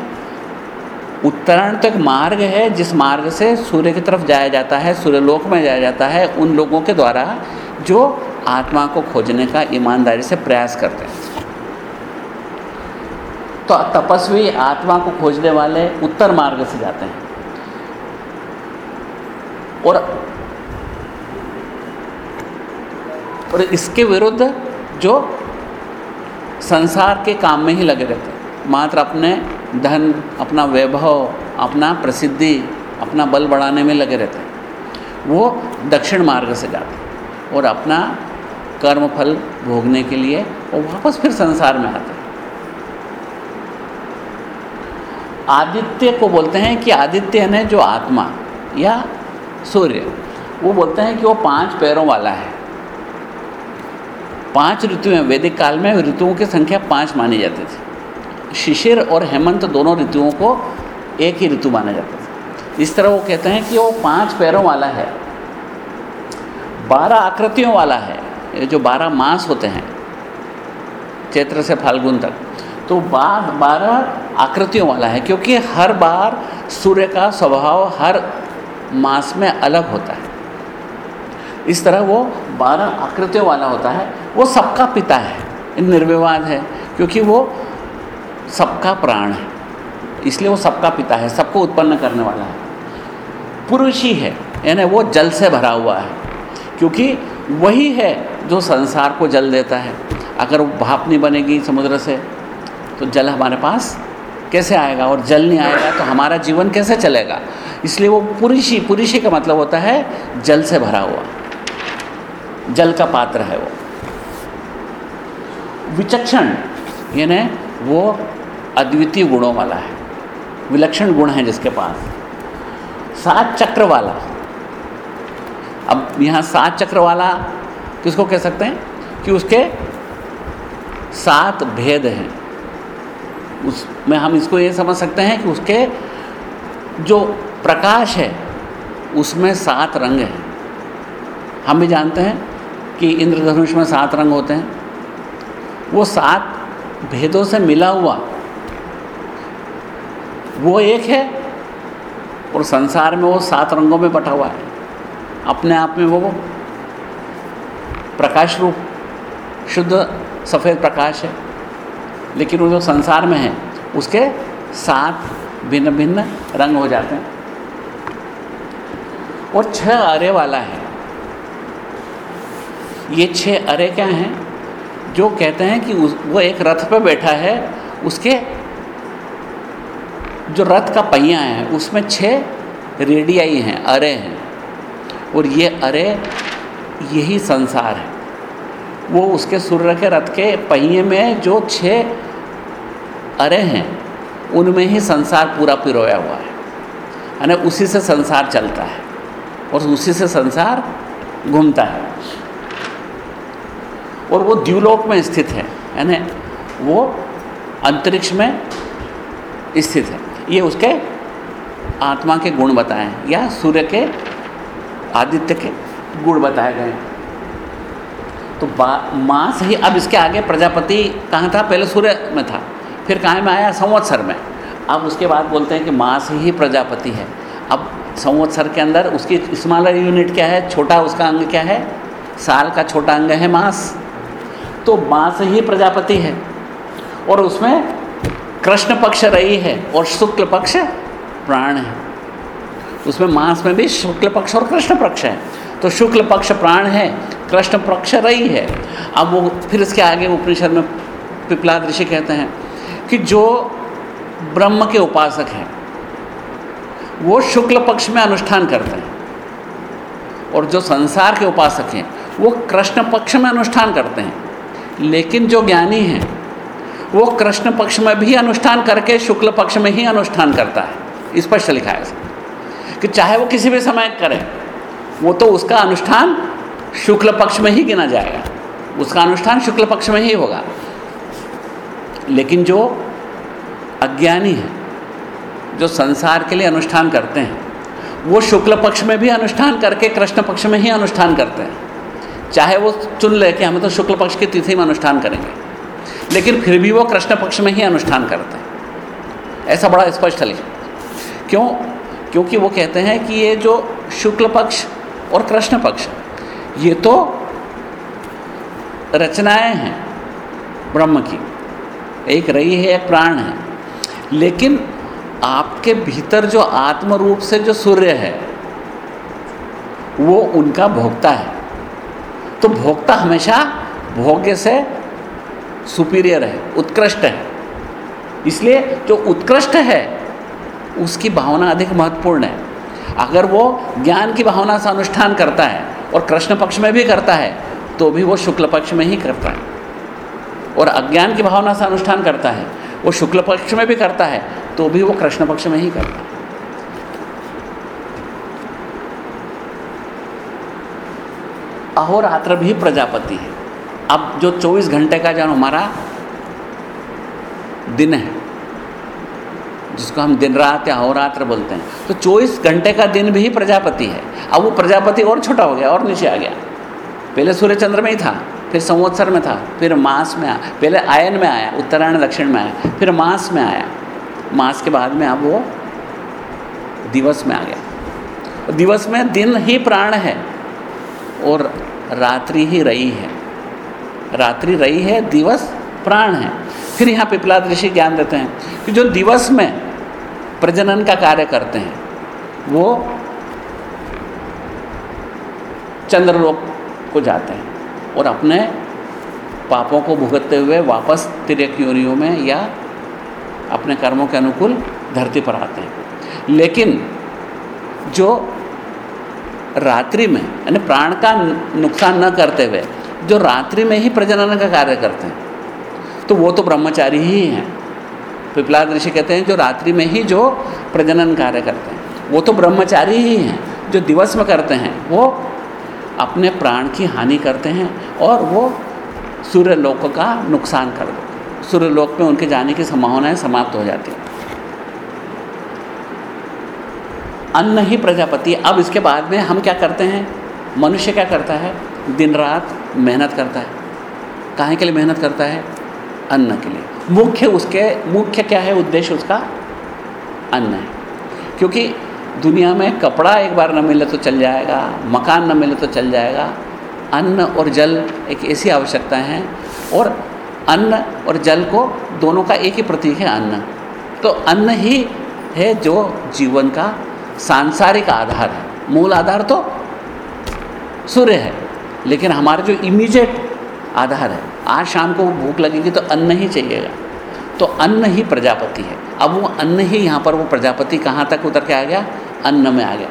उत्तरायण तो एक मार्ग है, जिस मार्ग से सूर्य की तरफ़ जाया जाता है, सूर्यलोक में जाया जाता है, उन लोगों के द्वारा जो आत्मा को खोजने का ईमानदारी से प्रयास करते हैं। तो तपस्वी आत्मा को खोजने वाले उत्तर मार्ग से जाते हैं। और और इसके विरुद्ध जो संसार के काम में ही लगे रहते मात्र अपने धन, अपना वैभव, अपना प्रसिद्धि, अपना बल बढ़ाने में लगे रहते हैं। वो दक्षिण मार्ग से जाते और अपना कर्म फल भोगने के लिए वो वापस फिर संसार में आते आदित्य को बोलते हैं कि आदित्य है जो आत्मा या सूर्य, वो बोलते हैं कि वो पाँच पैरों वाला है। पाँच ऋतुएँ वैदिक काल में ऋतुओं की संख्या पाँच मानी जाती थी। शिशिर और हेमंत दोनों ऋतुओं को एक ही ऋतु माना जाता था। इस तरह वो कहते हैं कि वो पाँच पैरों वाला है, बारह आकृतियों वाला है जो बारह मास होते हैं, चैत्र से फाल्गुन तक तो बार बारह आकृतियों वाला है, क्योंकि हर बार सूर्य का स्वभाव हर मास में अलग होता है। इस तरह वो बारह आकृतियों वाला होता है, वो सबका पिता है निर्विवाद है, क्योंकि वो सबका प्राण है, इसलिए वो सबका पिता है, सबको उत्पन्न करने वाला है। पुरुष ही है, यानी वो जल से भरा हुआ है, क्योंकि वही है जो संसार को जल देता है। अगर वो भाप नहीं बनेगी समुद्र से तो जल हमारे पास कैसे आएगा? और जल नहीं आएगा तो हमारा जीवन कैसे चलेगा? इसलिए वो पुरुषी पुरुषी का मतलब होता है जल से भरा हुआ। जल का पात्र है वो। विचक्षण, यानी वो अद्वितीय गुणों वाला है। विलक्षण गुण है जिसके पास। सात चक्र वाला। अब यहाँ सात चक्र वाला किसको कह सकते हैं? कि उसके सात भेद हैं। उसमें हम इसको ये समझ सकते हैं कि उसके जो प्रकाश है, उसमें सात रंग हैं। हम भी जानते हैं कि इंद्रधनुष में सात रंग होते हैं। वो सात भेदों से मिला हुआ, वो एक है और संसार में वो सात रंगों में बटा हुआ है। अपने आप में वो प्रकाश रूप, शुद्ध सफ़ेद प्रकाश है, लेकिन वो जो संसार में है, उसके सात भिन्न भिन्न रंग हो जाते हैं। और छह अरे वाला है। ये छह अरे क्या हैं? जो कहते हैं कि उस, वो एक रथ पर बैठा है, उसके जो रथ का पहिया है, उसमें छः रेडियाई हैं, अरे हैं। और ये अरे, यही संसार है। वो उसके सूर्य के रथ के पहिए में जो छः अरे हैं, उनमें ही संसार पूरा पिरोया हुआ है। यानी उसी से संसार चलता है, और उसी से संसार घूमता है। और वो द्यूलोक में स्थित है, यानी वो अंतरिक्ष में स्थित है। ये उसके आत्मा के गुण बताए हैं, या सूर्य के आदित्य के गुण बताए गए तो माँ से ही, अब इसके आगे प्रजापति कहाँ था? पहले सूर्य में था, फिर कहाँ में आया? संवत्सर में। अब उसके बाद बोलते हैं कि माँ से ही प्रजापति है। अब संवत्सर के अंदर उसकी स्मॉलर यूनिट क्या है? छोटा उसका अंग क्या है? साल का छोटा अंग है मास। तो माँ से ही प्रजापति है। और उसमें कृष्ण पक्ष रही है और शुक्ल पक्ष प्राण है। उसमें मांस में भी शुक्ल पक्ष और कृष्ण पक्ष है। तो शुक्ल पक्ष प्राण है, कृष्ण पक्ष रही है। अब वो फिर इसके आगे उपनिषद में पिपला ऋषि कहते हैं कि जो ब्रह्म के उपासक हैं, वो शुक्ल पक्ष में अनुष्ठान करते हैं। और जो संसार के उपासक हैं, वो कृष्ण पक्ष में अनुष्ठान करते हैं। लेकिन जो ज्ञानी हैं, वो कृष्ण पक्ष में भी अनुष्ठान करके शुक्ल पक्ष में ही अनुष्ठान करता है। स्पष्ट लिखा है कि चाहे वो किसी भी समय करे, वो तो उसका अनुष्ठान शुक्ल पक्ष में ही गिना जाएगा। उसका अनुष्ठान शुक्ल पक्ष में ही होगा। लेकिन जो अज्ञानी है, जो संसार के लिए अनुष्ठान करते हैं, वो शुक्ल पक्ष में भी अनुष्ठान करके कृष्ण पक्ष में ही अनुष्ठान करते हैं। चाहे वो चुन ले कि हमें तो शुक्ल पक्ष की तिथि में अनुष्ठान करेंगे, लेकिन फिर भी वो कृष्ण पक्ष में ही अनुष्ठान करते हैं। ऐसा बड़ा स्पष्ट है। क्यों? क्योंकि वो कहते हैं कि ये जो शुक्ल पक्ष और कृष्ण पक्ष, ये तो रचनाएँ हैं ब्रह्म की। एक रही है, एक प्राण है। लेकिन आपके भीतर जो आत्म रूप से जो सूर्य है, वो उनका भोक्ता है। तो भोक्ता हमेशा भोग्य से सुपीरियर है, उत्कृष्ट है। इसलिए जो उत्कृष्ट है, उसकी भावना अधिक महत्वपूर्ण है। अगर वो ज्ञान की भावना से अनुष्ठान करता है और कृष्ण पक्ष में भी करता है तो भी वो शुक्ल पक्ष में ही करता है। और अज्ञान की भावना से अनुष्ठान करता है, वो शुक्ल पक्ष में भी करता है तो भी वो कृष्ण पक्ष में ही करता है। अहोरात्र भी प्रजापति है। अब जो 24 घंटे का जो हमारा दिन है, जिसको हम दिन रात या अहोरात्र बोलते हैं। तो 24 घंटे का दिन भी प्रजापति है। अब वो प्रजापति और छोटा हो गया, और नीचे आ गया। पहले सूर्य चंद्र में ही था, फिर संवत्सर में था, फिर मास में आया, पहले आयन में आया, उत्तरायण दक्षिण में आया, फिर मास में आया। मास के बाद में अब वो दिवस में आ गया। दिवस में दिन ही प्राण है, और रात्रि ही रही है। रात्रि रही है, दिवस प्राण है। फिर यहाँ पिपलाद ऋषि ज्ञान देते हैं कि जो दिवस में प्रजनन का कार्य करते हैं, वो चंद्रलोक को जाते हैं और अपने पापों को भुगतते हुए वापस तिरक योनियों में या अपने कर्मों के अनुकूल धरती पर आते हैं। लेकिन जो रात्रि में, यानी प्राण का नुकसान न करते हुए, जो रात्रि में ही प्रजनन का कार्य करते हैं तो वो तो ब्रह्मचारी ही हैं। पिपलाद ऋषि कहते हैं, जो रात्रि में ही जो प्रजनन कार्य करते हैं, वो तो ब्रह्मचारी ही हैं, जो दिवस में करते हैं, वो अपने प्राण की हानि करते हैं, और वो सूर्यलोक का नुकसान कर देते सूर्यलोक में उनके जाने की संभावनाएँ समाप्त हो जाती हैं। अन्न ही प्रजापति। अब इसके बाद में हम क्या करते हैं? मनुष्य क्या करता है? दिन रात मेहनत करता है। काहे के लिए मेहनत करता है? अन्न के लिए। मुख्य उसके, मुख्य क्या है उद्देश्य उसका? अन्न है। क्योंकि दुनिया में कपड़ा एक बार न मिले तो चल जाएगा, मकान न मिले तो चल जाएगा। अन्न और जल एक ऐसी आवश्यकता है और अन्न और जल को दोनों का एक ही प्रतीक है अन्न। तो अन्न ही है जो जीवन का सांसारिक आधार है। मूल आधार तो सूर्य है, लेकिन हमारा जो इमीडिएट आधार है, आज शाम को भूख लगेगी तो अन्न ही चाहिएगा। तो अन्न ही प्रजापति है। अब वो अन्न ही यहाँ पर वो प्रजापति कहाँ तक उतर के आ गया? अन्न में आ गया।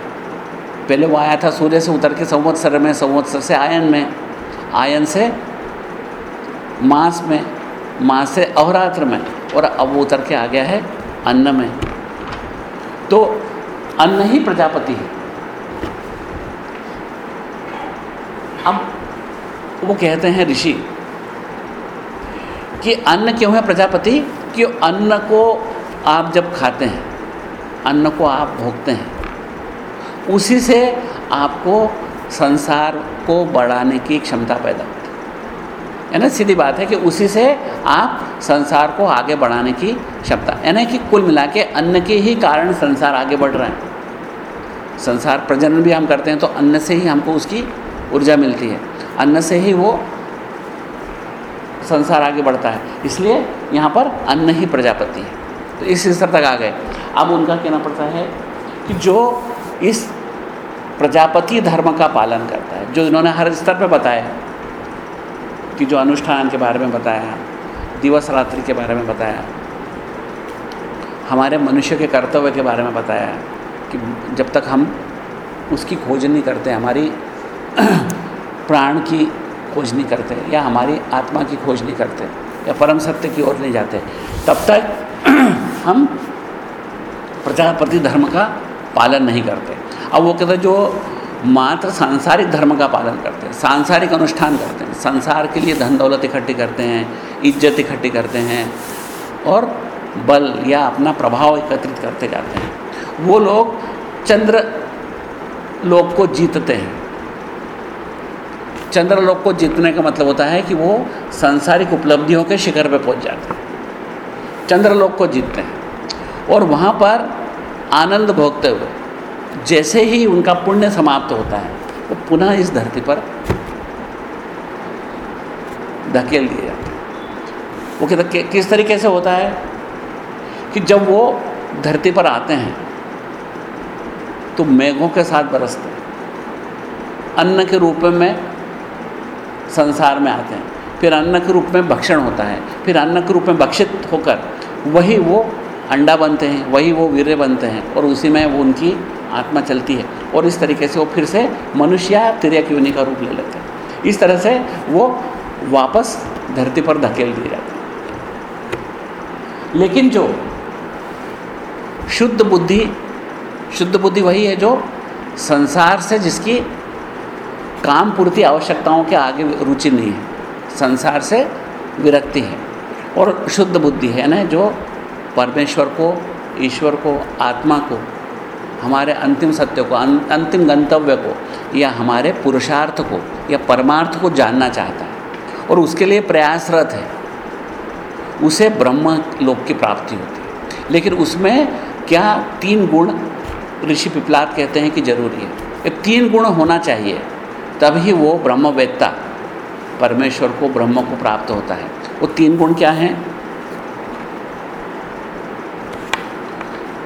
पहले वो आया था सूर्य से उतर के संवत्सर में, संवत्सर से आयन में। आयन से मास में, मास से अवरात्र में, और अब वो उतर के आ गया है अन्न में। तो अन्न ही प्रजापति है। अब वो कहते हैं ऋषि कि अन्न क्यों है प्रजापति? कि अन्न को आप जब खाते हैं, अन्न को आप भोगते हैं, उसी से आपको संसार को बढ़ाने की क्षमता पैदा होती है यानी सीधी बात है कि उसी से आप संसार को आगे बढ़ाने की क्षमता यानी कि कुल मिला के अन्न के ही कारण संसार आगे बढ़ रहा है। संसार प्रजनन भी हम करते हैं तो अन्न से ही हमको उसकी ऊर्जा मिलती है। अन्न से ही वो संसार आगे बढ़ता है। इसलिए यहाँ पर अन्न ही प्रजापति है। तो इस स्तर तक आ गए। अब उनका कहना पड़ता है कि जो इस प्रजापति धर्म का पालन करता है, जो इन्होंने हर स्तर पर बताया कि जो अनुष्ठान के बारे में बताया, दिवस रात्रि के बारे में बताया, हमारे मनुष्य के कर्तव्य के बारे में बताया कि जब तक हम उसकी खोज नहीं करते, हमारी प्राण की खोज नहीं करते या हमारी आत्मा की खोज नहीं करते या परम सत्य की ओर नहीं जाते, तब तक हम प्रजापति धर्म का पालन नहीं करते। अब वो कहते जो मात्र सांसारिक धर्म का पालन करते हैं, सांसारिक अनुष्ठान करते हैं, संसार के लिए धन दौलत इकट्ठी करते हैं, इज़्ज़त इकट्ठी करते हैं और बल या अपना प्रभाव एकत्रित करते जाते हैं। वो लोग चंद्र लोक को जीतते हैं। चंद्र चंद्रलोक को जीतने का मतलब होता है कि वो सांसारिक उपलब्धियों के शिखर पर पहुँच जाते हैं। चंद्र चंद्रलोक को जीतते हैं और वहाँ पर आनंद भोगते हुए जैसे ही उनका पुण्य समाप्त होता है, वो पुनः इस धरती पर धकेल दिए जाते हैं। वो कहते किस तरीके से होता है कि जब वो धरती पर आते हैं तो मेघों के साथ बरसते हैं। अन्न के रूप में संसार में आते हैं। फिर अन्न के रूप में भक्षण होता है। फिर अन्न के रूप में भक्षित होकर वही वो अंडा बनते हैं, वही वो वीर्य बनते हैं और उसी में वो उनकी आत्मा चलती है और इस तरीके से वो फिर से मनुष्य तिरक योनि का रूप ले लेते हैं। इस तरह से वो वापस धरती पर धकेल दिए जाते हैं। लेकिन जो शुद्ध बुद्धि शुद्ध बुद्धि वही है जो संसार से जिसकी काम पूर्ति आवश्यकताओं के आगे रुचि नहीं है, संसार से विरक्ति है। और शुद्ध बुद्धि है ना, जो परमेश्वर को, ईश्वर को, आत्मा को हमारे अंतिम सत्य को अं, अंतिम गंतव्य को या हमारे पुरुषार्थ को या परमार्थ को जानना चाहता है। और उसके लिए प्रयासरत है। उसे ब्रह्म लोक की प्राप्ति होती है। लेकिन उसमें क्या तीन गुण ऋषि पिपलाद कहते हैं कि ज़रूरी है? तीन गुण होना चाहिए तभी वो ब्रह्मवेत्ता परमेश्वर को ब्रह्म को प्राप्त होता है। वो तीन गुण क्या हैं?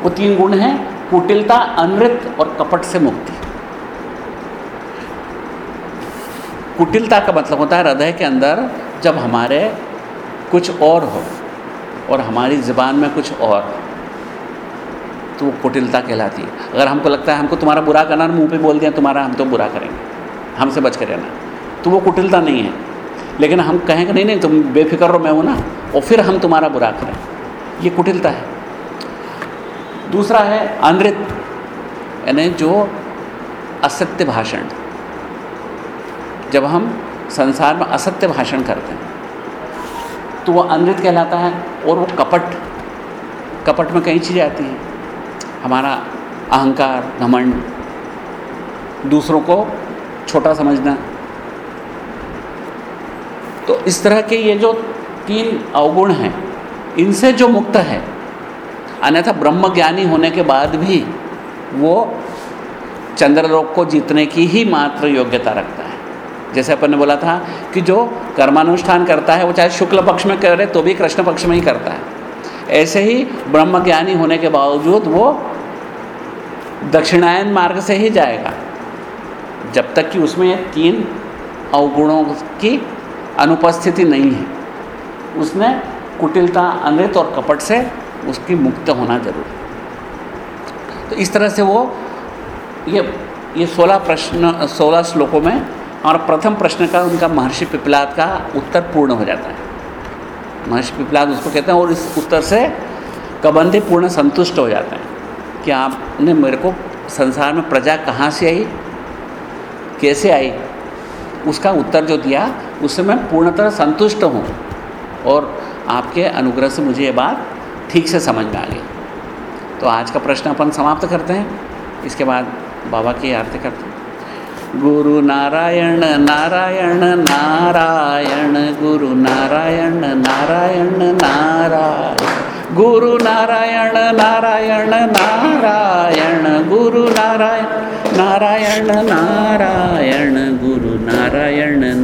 वो तीन गुण हैं कुटिलता अनृत और कपट से मुक्ति। कुटिलता का मतलब होता है हृदय के अंदर जब हमारे कुछ और हो और हमारी ज़बान में कुछ और तो वो कुटिलता कहलाती है। अगर हमको लगता है हमको तुम्हारा बुरा करना मुँह पे बोल दिया, तुम्हारा हम तो बुरा करेंगे। हमसे बच कर रहना। तो वो कुटिलता नहीं है। लेकिन हम कहेंगे, नहीं नहीं, तुम बेफिक्र रहो, मैं हूँ ना। और फिर हम तुम्हारा बुरा करें। ये कुटिलता है। दूसरा है अनृत, यानी जो असत्य भाषण। जब हम संसार में असत्य भाषण करते हैं तो वो अनृत कहलाता है और वो कपट कपट में कई चीज़ें आती हैं। हमारा अहंकार, घमंड, दूसरों को छोटा समझना। तो इस तरह के ये जो तीन अवगुण हैं, इनसे जो मुक्त है अन्यथा ब्रह्म ज्ञानी होने के बाद भी वो चंद्रलोक को जीतने की ही मात्र योग्यता रखता है। जैसे अपन ने बोला था कि जो कर्मानुष्ठान करता है, वो चाहे शुक्ल पक्ष में करे तो भी कृष्ण पक्ष में ही करता है। ऐसे ही ब्रह्म ज्ञानी होने के बावजूद वो दक्षिणायन मार्ग से ही जाएगा। जब तक कि उसमें तीन अवगुणों की अनुपस्थिति नहीं है। उसने कुटिलता अनृत और कपट से उसकी मुक्त होना ज़रूरी तो इस तरह से वो ये ये सोलह प्रश्न, सोलह श्लोकों में और प्रथम प्रश्न का उनका महर्षि पिपलाद का उत्तर पूर्ण हो जाता है। महर्षि पिपलाद उसको कहते हैं और इस उत्तर से कबंधी पूर्ण संतुष्ट हो जाते हैं कि आपने मेरे को संसार में प्रजा कहाँ से आई, कैसे आई? उसका उत्तर जो दिया, उससे मैं पूर्णतः संतुष्ट हूँ। और आपके अनुग्रह से मुझे ये बात ठीक से समझ में आ गई। तो आज का प्रश्न अपन समाप्त करते हैं। इसके बाद बाबा की आरती करते हैं। गुरु नारायण नारायण नारायण, गुरु नारायण नारायण नारायण, गुरु नारायण नारायण नारायण, गुरु नारायण नारायण नारायण, गुरु नारायण